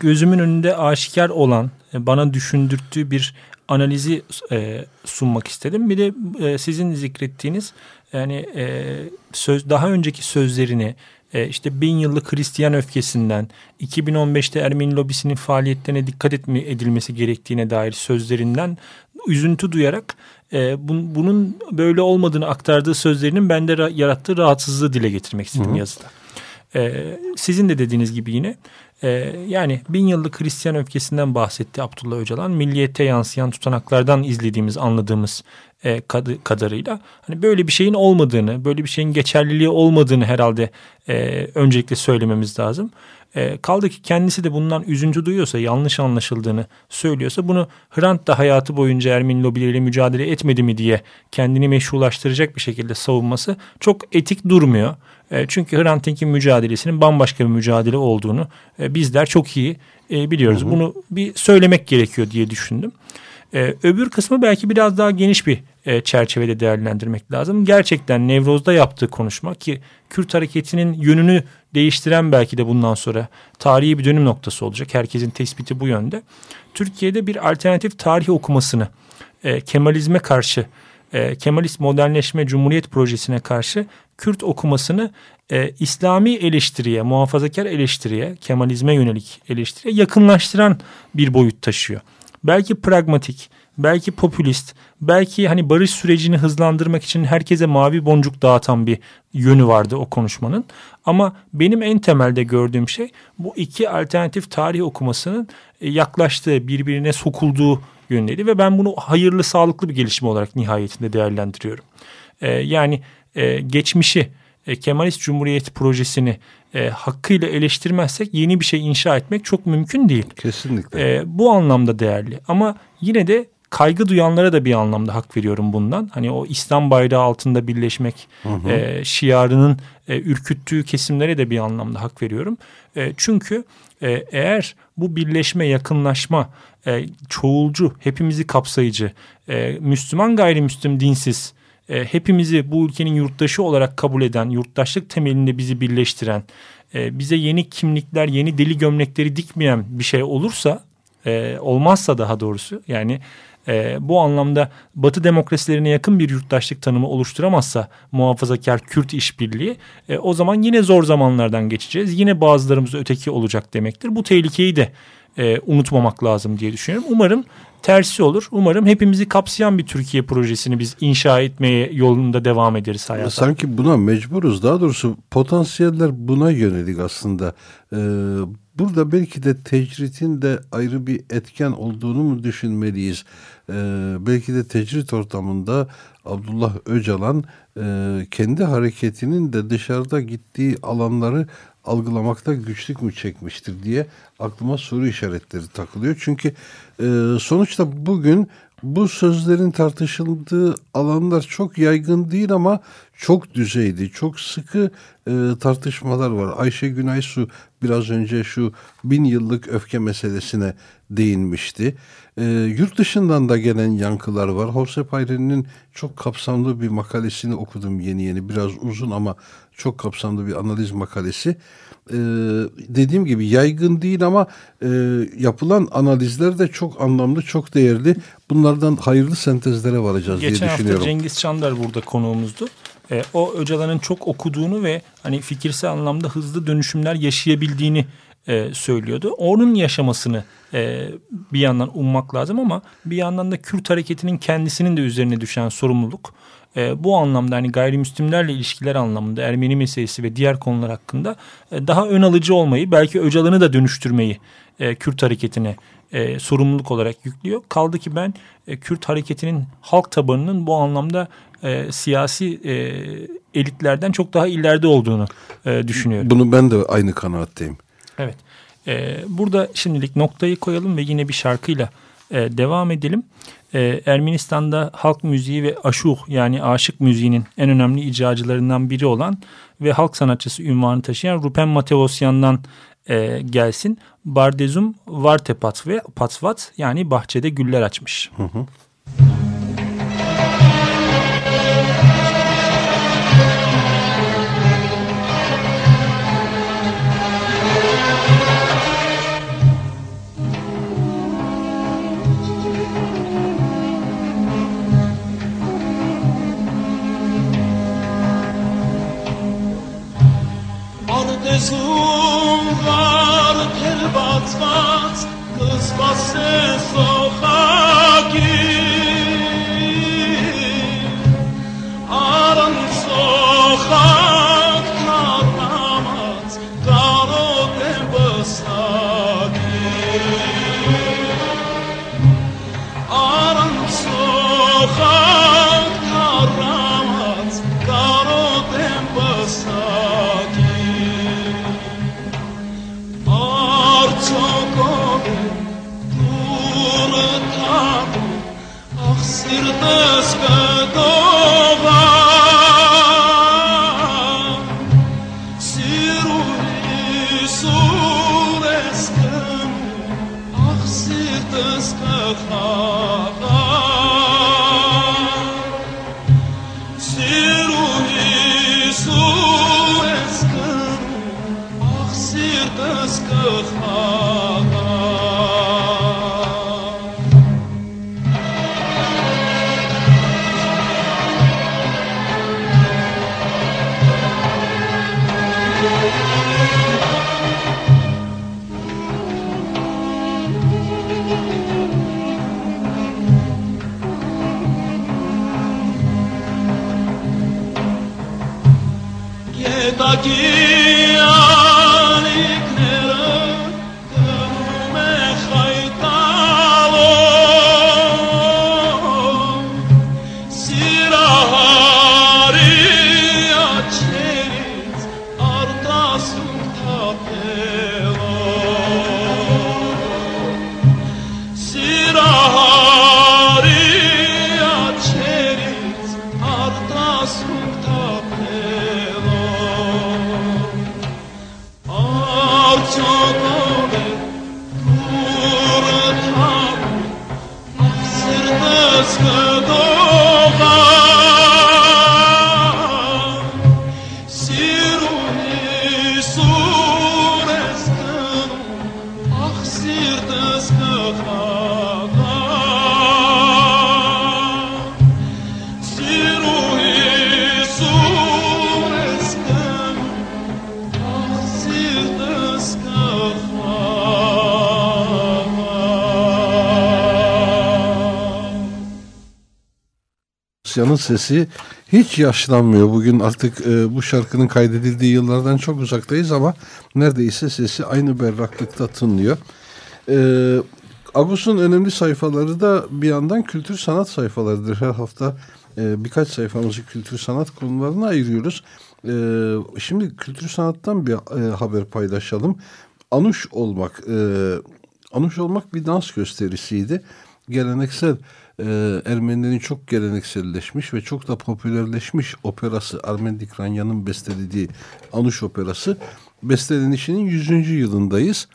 gözümün önünde aşikar olan e, bana düşündürttüğü bir analizi e, sunmak istedim. Bir de e, sizin zikrettiğiniz yani e, söz daha önceki sözlerini e, işte bin yıllık Hristiyan öfkesinden 2015'te Ermeni lobisinin faaliyetlerine dikkat etme, edilmesi gerektiğine dair sözlerinden üzüntü duyarak e, bun- bunun böyle olmadığını aktardığı sözlerinin bende ra- yarattığı rahatsızlığı dile getirmek istedim Hı hı. yazıda. E, sizin de dediğiniz gibi yine Ee, yani bin yıllık Hristiyan öfkesinden bahsetti Abdullah Öcalan. Milliyete yansıyan tutanaklardan izlediğimiz, anladığımız e, kadarıyla hani böyle bir şeyin olmadığını, böyle bir şeyin geçerliliği olmadığını herhalde e, öncelikle söylememiz lazım. E, kaldı ki kendisi de bundan üzüntü duyuyorsa, yanlış anlaşıldığını söylüyorsa bunu Hrant da hayatı boyunca Ermeni lobileriyle mücadele etmedi mi diye kendini meşrulaştıracak bir şekilde savunması çok etik durmuyor. E, çünkü Hrant Dink'in mücadelesinin bambaşka bir mücadele olduğunu e, bizler çok iyi e, biliyoruz. Bunu bir söylemek gerekiyor diye düşündüm. Ee, öbür kısmı belki biraz daha geniş bir e, çerçevede değerlendirmek lazım. Gerçekten Nevroz'da yaptığı konuşma ki Kürt hareketinin yönünü değiştiren belki de bundan sonra tarihi bir dönüm noktası olacak. Herkesin tespiti bu yönde. Türkiye'de bir alternatif tarih okumasını e, Kemalizme karşı, e, Kemalist modernleşme Cumhuriyet projesine karşı Kürt okumasını e, İslami eleştiriye, muhafazakar eleştiriye, Kemalizme yönelik eleştiriye yakınlaştıran bir boyut taşıyor belki pragmatik, belki popülist, belki hani barış sürecini hızlandırmak için herkese mavi boncuk dağıtan bir yönü vardı o konuşmanın. Ama benim en temelde gördüğüm şey bu iki alternatif tarih okumasının e, yaklaştığı, birbirine sokulduğu yönündeydi ve ben bunu hayırlı, sağlıklı bir gelişme olarak nihayetinde değerlendiriyorum. Ee, yani e, geçmişi, e, Kemalist Cumhuriyet projesini e, hakkıyla eleştirmezsek yeni bir şey inşa etmek çok mümkün değil. Kesinlikle. E, bu anlamda değerli ama yine de kaygı duyanlara da bir anlamda hak veriyorum bundan. Hani o İslam bayrağı altında birleşmek Hı hı. e, şiarının e, ürküttüğü kesimlere de bir anlamda hak veriyorum. E, çünkü e, eğer bu birleşme, yakınlaşma, e, çoğulcu, hepimizi kapsayıcı, e, Müslüman gayrimüslim dinsiz, e, hepimizi bu ülkenin yurttaşı olarak kabul eden, yurttaşlık temelinde bizi birleştiren, e, bize yeni kimlikler, yeni deli gömlekleri dikmeyen bir şey olursa, e, olmazsa daha doğrusu yani e, bu anlamda Batı demokrasilerine yakın bir yurttaşlık tanımı oluşturamazsa muhafazakar Kürt işbirliği e, o zaman yine zor zamanlardan geçeceğiz. Yine bazılarımız öteki olacak demektir. Bu tehlikeyi de e, unutmamak lazım diye düşünüyorum. Umarım tersi olur. Umarım hepimizi kapsayan bir Türkiye projesini biz inşa etmeye yolunda devam ederiz hayata. Sanki buna mecburuz. Daha doğrusu potansiyeller buna yönelik aslında. Ee, burada belki de tecritin de ayrı bir etken olduğunu mu düşünmeliyiz? Ee, belki de tecrit ortamında Abdullah Öcalan e, kendi hareketinin de dışarıda gittiği alanları algılamakta güçlük mü çekmiştir diye aklıma soru işaretleri takılıyor. Çünkü e, sonuçta bugün bu sözlerin tartışıldığı alanlar çok yaygın değil ama çok düzeyli, çok sıkı e, tartışmalar var. Ayşe Günaysu biraz önce şu bin yıllık öfke meselesine değinmişti. E, yurt dışından da gelen yankılar var. Hosep Hayri'nin çok kapsamlı bir makalesini okudum yeni yeni. Biraz uzun ama çok kapsamlı bir analiz makalesi. Ee, dediğim gibi yaygın değil ama e, yapılan analizler de çok anlamlı, çok değerli. Bunlardan hayırlı sentezlere varacağız Geçen diye hafta düşünüyorum. Cengiz Çandar burada konuğumuzdu. E, o Öcalan'ın çok okuduğunu ve hani fikirsel anlamda hızlı dönüşümler yaşayabildiğini e, söylüyordu. Onun yaşamasını e, bir yandan ummak lazım ama bir yandan da Kürt hareketinin kendisinin de üzerine düşen sorumluluk. E, bu anlamda hani gayrimüslimlerle ilişkiler anlamında Ermeni meselesi ve diğer konular hakkında e, daha ön alıcı olmayı belki Öcalan'ı da dönüştürmeyi e, Kürt hareketine e, sorumluluk olarak yüklüyor. Kaldı ki ben e, Kürt hareketinin halk tabanının bu anlamda e, siyasi e, elitlerden çok daha ileride olduğunu e, düşünüyorum. Bunu ben de aynı kanaatteyim. Evet. E, burada şimdilik noktayı koyalım ve yine bir şarkıyla e, devam edelim. E, Ermenistan'da halk müziği ve aşuh yani aşık müziğinin en önemli icracılarından biri olan ve halk sanatçısı ünvanı taşıyan Rupen Matevosyan'dan e, gelsin. Bardezum Varte Patve, Patvat yani bahçede güller açmış. Hı hı. say Rusya'nın sesi hiç yaşlanmıyor. Bugün artık e, bu şarkının kaydedildiği yıllardan çok uzaktayız ama neredeyse sesi aynı berraklıkta tınlıyor. E, Agus'un önemli sayfaları da bir yandan kültür sanat sayfalarıdır. Her hafta e, birkaç sayfamızı kültür sanat konularına ayırıyoruz. E, şimdi kültür sanattan bir e, haber paylaşalım. Anuş olmak, e, Anuş olmak bir dans gösterisiydi. Geleneksel e, Ermenilerin çok gelenekselleşmiş ve çok da popülerleşmiş operası Armen Dikranyan'ın bestelediği Anuş Operası bestelenişinin 100. yılındayız.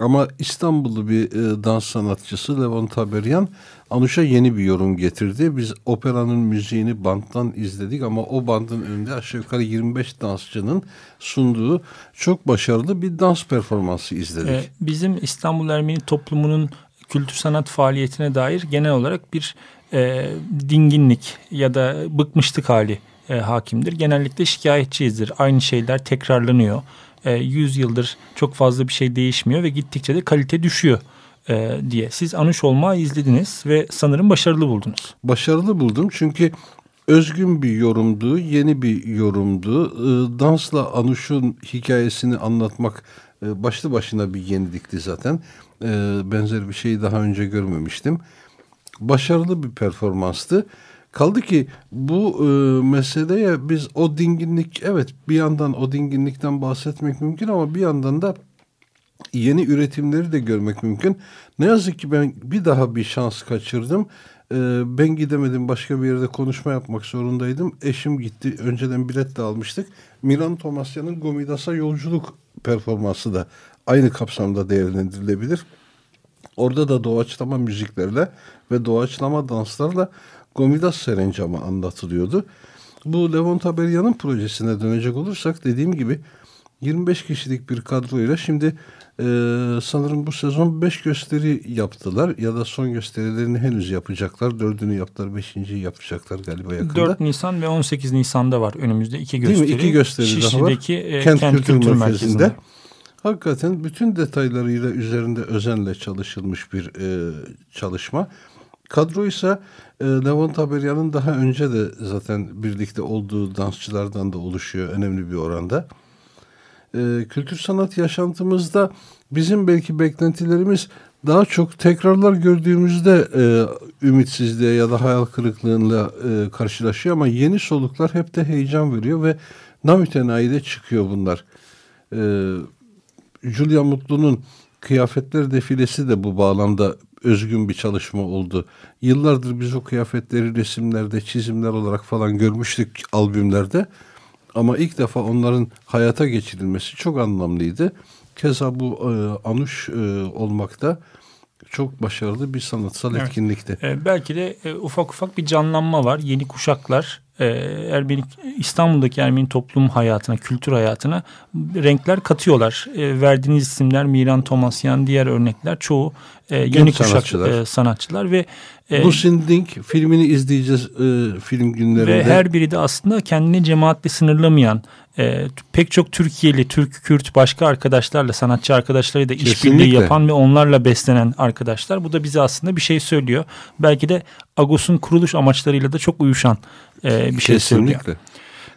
Ama İstanbullu bir e, dans sanatçısı Levon Taberyan Anuş'a yeni bir yorum getirdi. Biz operanın müziğini banttan izledik ama o bandın önünde aşağı yukarı 25 dansçının sunduğu çok başarılı bir dans performansı izledik. Ee, bizim İstanbul Ermeni toplumunun kültür sanat faaliyetine dair genel olarak bir e, dinginlik ya da bıkmışlık hali e, hakimdir. Genellikle şikayetçiyizdir. Aynı şeyler tekrarlanıyor. E, 100 yıldır çok fazla bir şey değişmiyor ve gittikçe de kalite düşüyor e, diye. Siz Anuş Olmağı izlediniz ve sanırım başarılı buldunuz. Başarılı buldum çünkü özgün bir yorumdu, yeni bir yorumdu. E, dansla Anuş'un hikayesini anlatmak e, başlı başına bir yenilikti zaten. E, benzer bir şeyi daha önce görmemiştim. Başarılı bir performanstı. Kaldı ki bu e, meseleye biz o dinginlik evet bir yandan o dinginlikten bahsetmek mümkün ama bir yandan da yeni üretimleri de görmek mümkün. Ne yazık ki ben bir daha bir şans kaçırdım. Ee, ben gidemedim başka bir yerde konuşma yapmak zorundaydım. Eşim gitti. Önceden bilet de almıştık. Miran Tomasyan'ın Gomidas'a yolculuk performansı da aynı kapsamda değerlendirilebilir. Orada da doğaçlama müziklerle ve doğaçlama danslarla Gomidas serencamı anlatılıyordu. Bu Levon Taberyan'ın projesine dönecek olursak dediğim gibi 25 kişilik bir kadroyla şimdi e, sanırım bu sezon 5 gösteri yaptılar ya da son gösterilerini henüz yapacaklar. Dördünü yaptılar, beşinciyi yapacaklar galiba yakında. 4 Nisan ve 18 Nisan'da var önümüzde iki gösteri. Değil mi? İki gösteri daha var. Şişli'deki e, Kent, Kent, Kültür, Kültür, Merkezi'nde. Merkezi'nde. Hakikaten bütün detaylarıyla üzerinde özenle çalışılmış bir e, çalışma. Kadro ise e, Levent Haberyan'ın daha önce de zaten birlikte olduğu dansçılardan da oluşuyor önemli bir oranda. E, kültür sanat yaşantımızda bizim belki beklentilerimiz daha çok tekrarlar gördüğümüzde e, ümitsizliğe ya da hayal kırıklığıyla e, karşılaşıyor ama yeni soluklar hep de heyecan veriyor ve namütenayi çıkıyor bunlar. E, Julia Mutlu'nun kıyafetler defilesi de bu bağlamda özgün bir çalışma oldu. Yıllardır biz o kıyafetleri resimlerde, çizimler olarak falan görmüştük albümlerde. Ama ilk defa onların hayata geçirilmesi çok anlamlıydı. Keza bu e, anuş e, olmakta çok başarılı bir sanatsal Evet. etkinlikti. E, belki de e, ufak ufak bir canlanma var. Yeni kuşaklar e, Ermeni İstanbul'daki Ermeni toplum hayatına, kültür hayatına renkler katıyorlar. E, verdiğiniz isimler Miran Tomasyan, diğer örnekler çoğu e, yeni Genç kuşak sanatçılar. e, sanatçılar ve e, Lucy Dink filmini izleyeceğiz e, film günlerinde. ve her biri de aslında kendini cemaatle sınırlamayan e, pek çok Türkiye'li, Türk, Kürt başka arkadaşlarla, sanatçı arkadaşlarıyla da işbirliği yapan ve onlarla beslenen arkadaşlar. Bu da bize aslında bir şey söylüyor. Belki de Agos'un kuruluş amaçlarıyla da çok uyuşan e, bir şey söylüyor. Kesinlikle.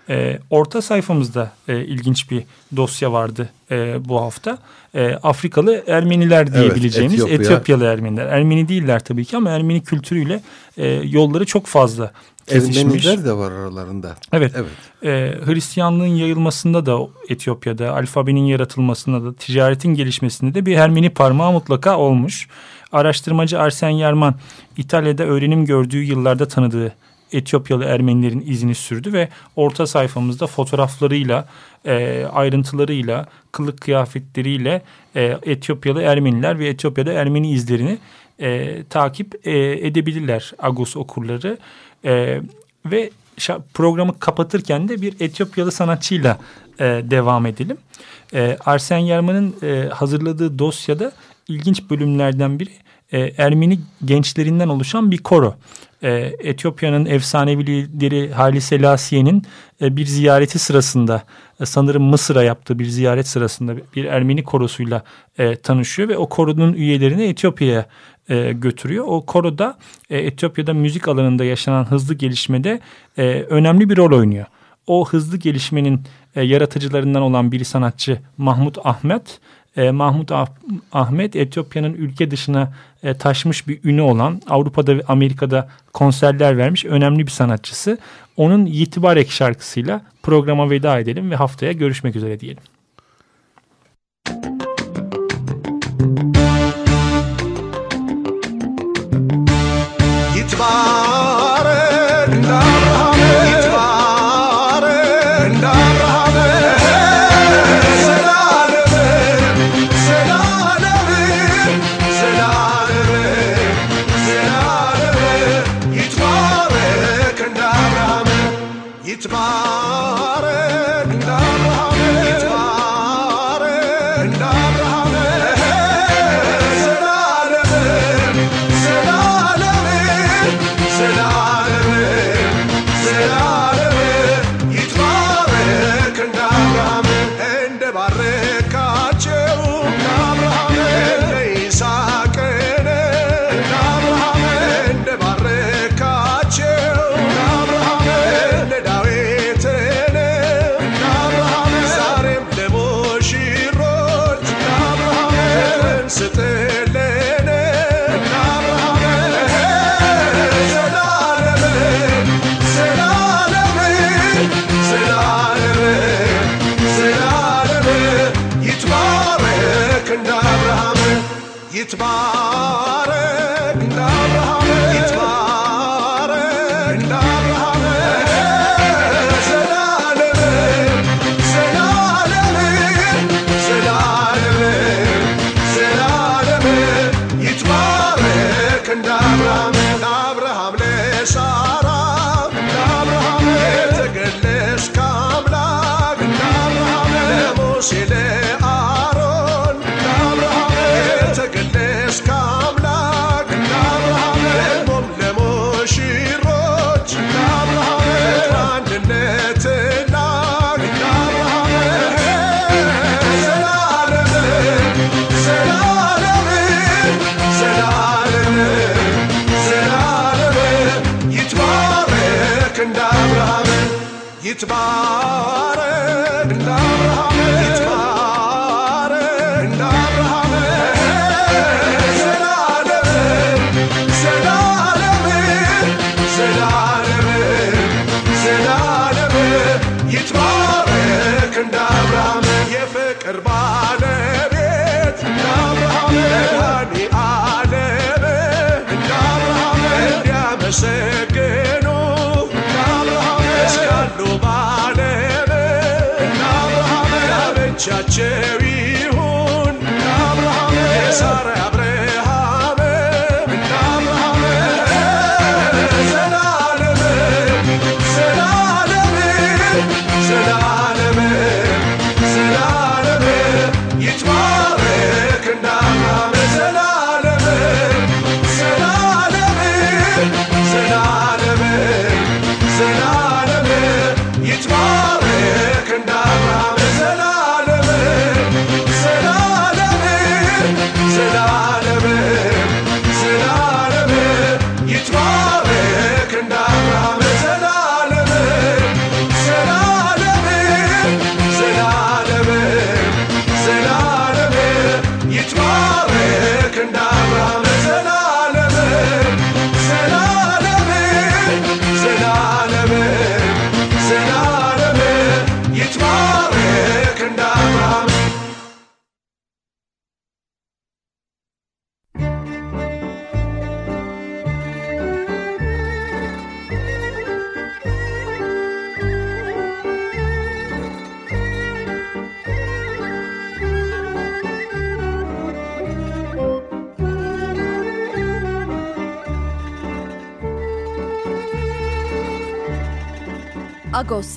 E, orta sayfamızda e, ilginç bir dosya vardı e, bu hafta. E, Afrikalı Ermeniler diyebileceğimiz Etiyopya. Etiyopyalı Ermeniler. Ermeni değiller tabii ki ama Ermeni kültürüyle e, yolları çok fazla kesişmiş. Ermeniler de var aralarında. Evet. Evet. Ee, Hristiyanlığın yayılmasında da Etiyopya'da, alfabenin yaratılmasında da, ticaretin gelişmesinde de bir Ermeni parmağı mutlaka olmuş. Araştırmacı Arsen Yerman, İtalya'da öğrenim gördüğü yıllarda tanıdığı Etiyopyalı Ermenilerin izini sürdü ve orta sayfamızda fotoğraflarıyla, e, ayrıntılarıyla, kılık kıyafetleriyle e, Etiyopyalı Ermeniler ve Etiyopya'da Ermeni izlerini e, takip e, edebilirler Agos okurları. E, ve programı kapatırken de bir Etiyopyalı sanatçıyla e, devam edelim. E, Arsen Yerman'ın e, hazırladığı dosyada ilginç bölümlerden biri e, Ermeni gençlerinden oluşan bir koro. E, Etiyopya'nın efsanevi lideri Haile Selassiye'nin e, bir ziyareti sırasında e, sanırım Mısır'a yaptığı bir ziyaret sırasında bir Ermeni korosuyla e, tanışıyor ve o koronun üyelerini Etiyopya'ya e, götürüyor. O koroda e, Etiyopya'da müzik alanında yaşanan hızlı gelişmede e, önemli bir rol oynuyor. O hızlı gelişmenin e, yaratıcılarından olan bir sanatçı Mahmut Ahmet. E, Mahmut Ah- Ahmet Etiyopya'nın ülke dışına e, taşmış bir ünü olan Avrupa'da ve Amerika'da konserler vermiş önemli bir sanatçısı. Onun Yitibarek şarkısıyla programa veda edelim ve haftaya görüşmek üzere diyelim. ተመሰገኖ ምስጋኑ ባለመ ለብቻቸው ይሁን የሳራ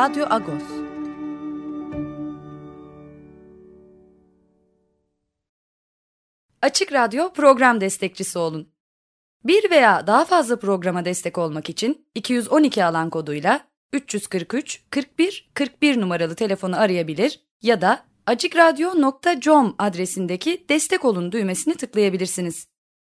Radyo Agos. Açık Radyo program destekçisi olun. Bir veya daha fazla programa destek olmak için 212 alan koduyla 343 41 41 numaralı telefonu arayabilir ya da açıkradyo.com adresindeki destek olun düğmesini tıklayabilirsiniz.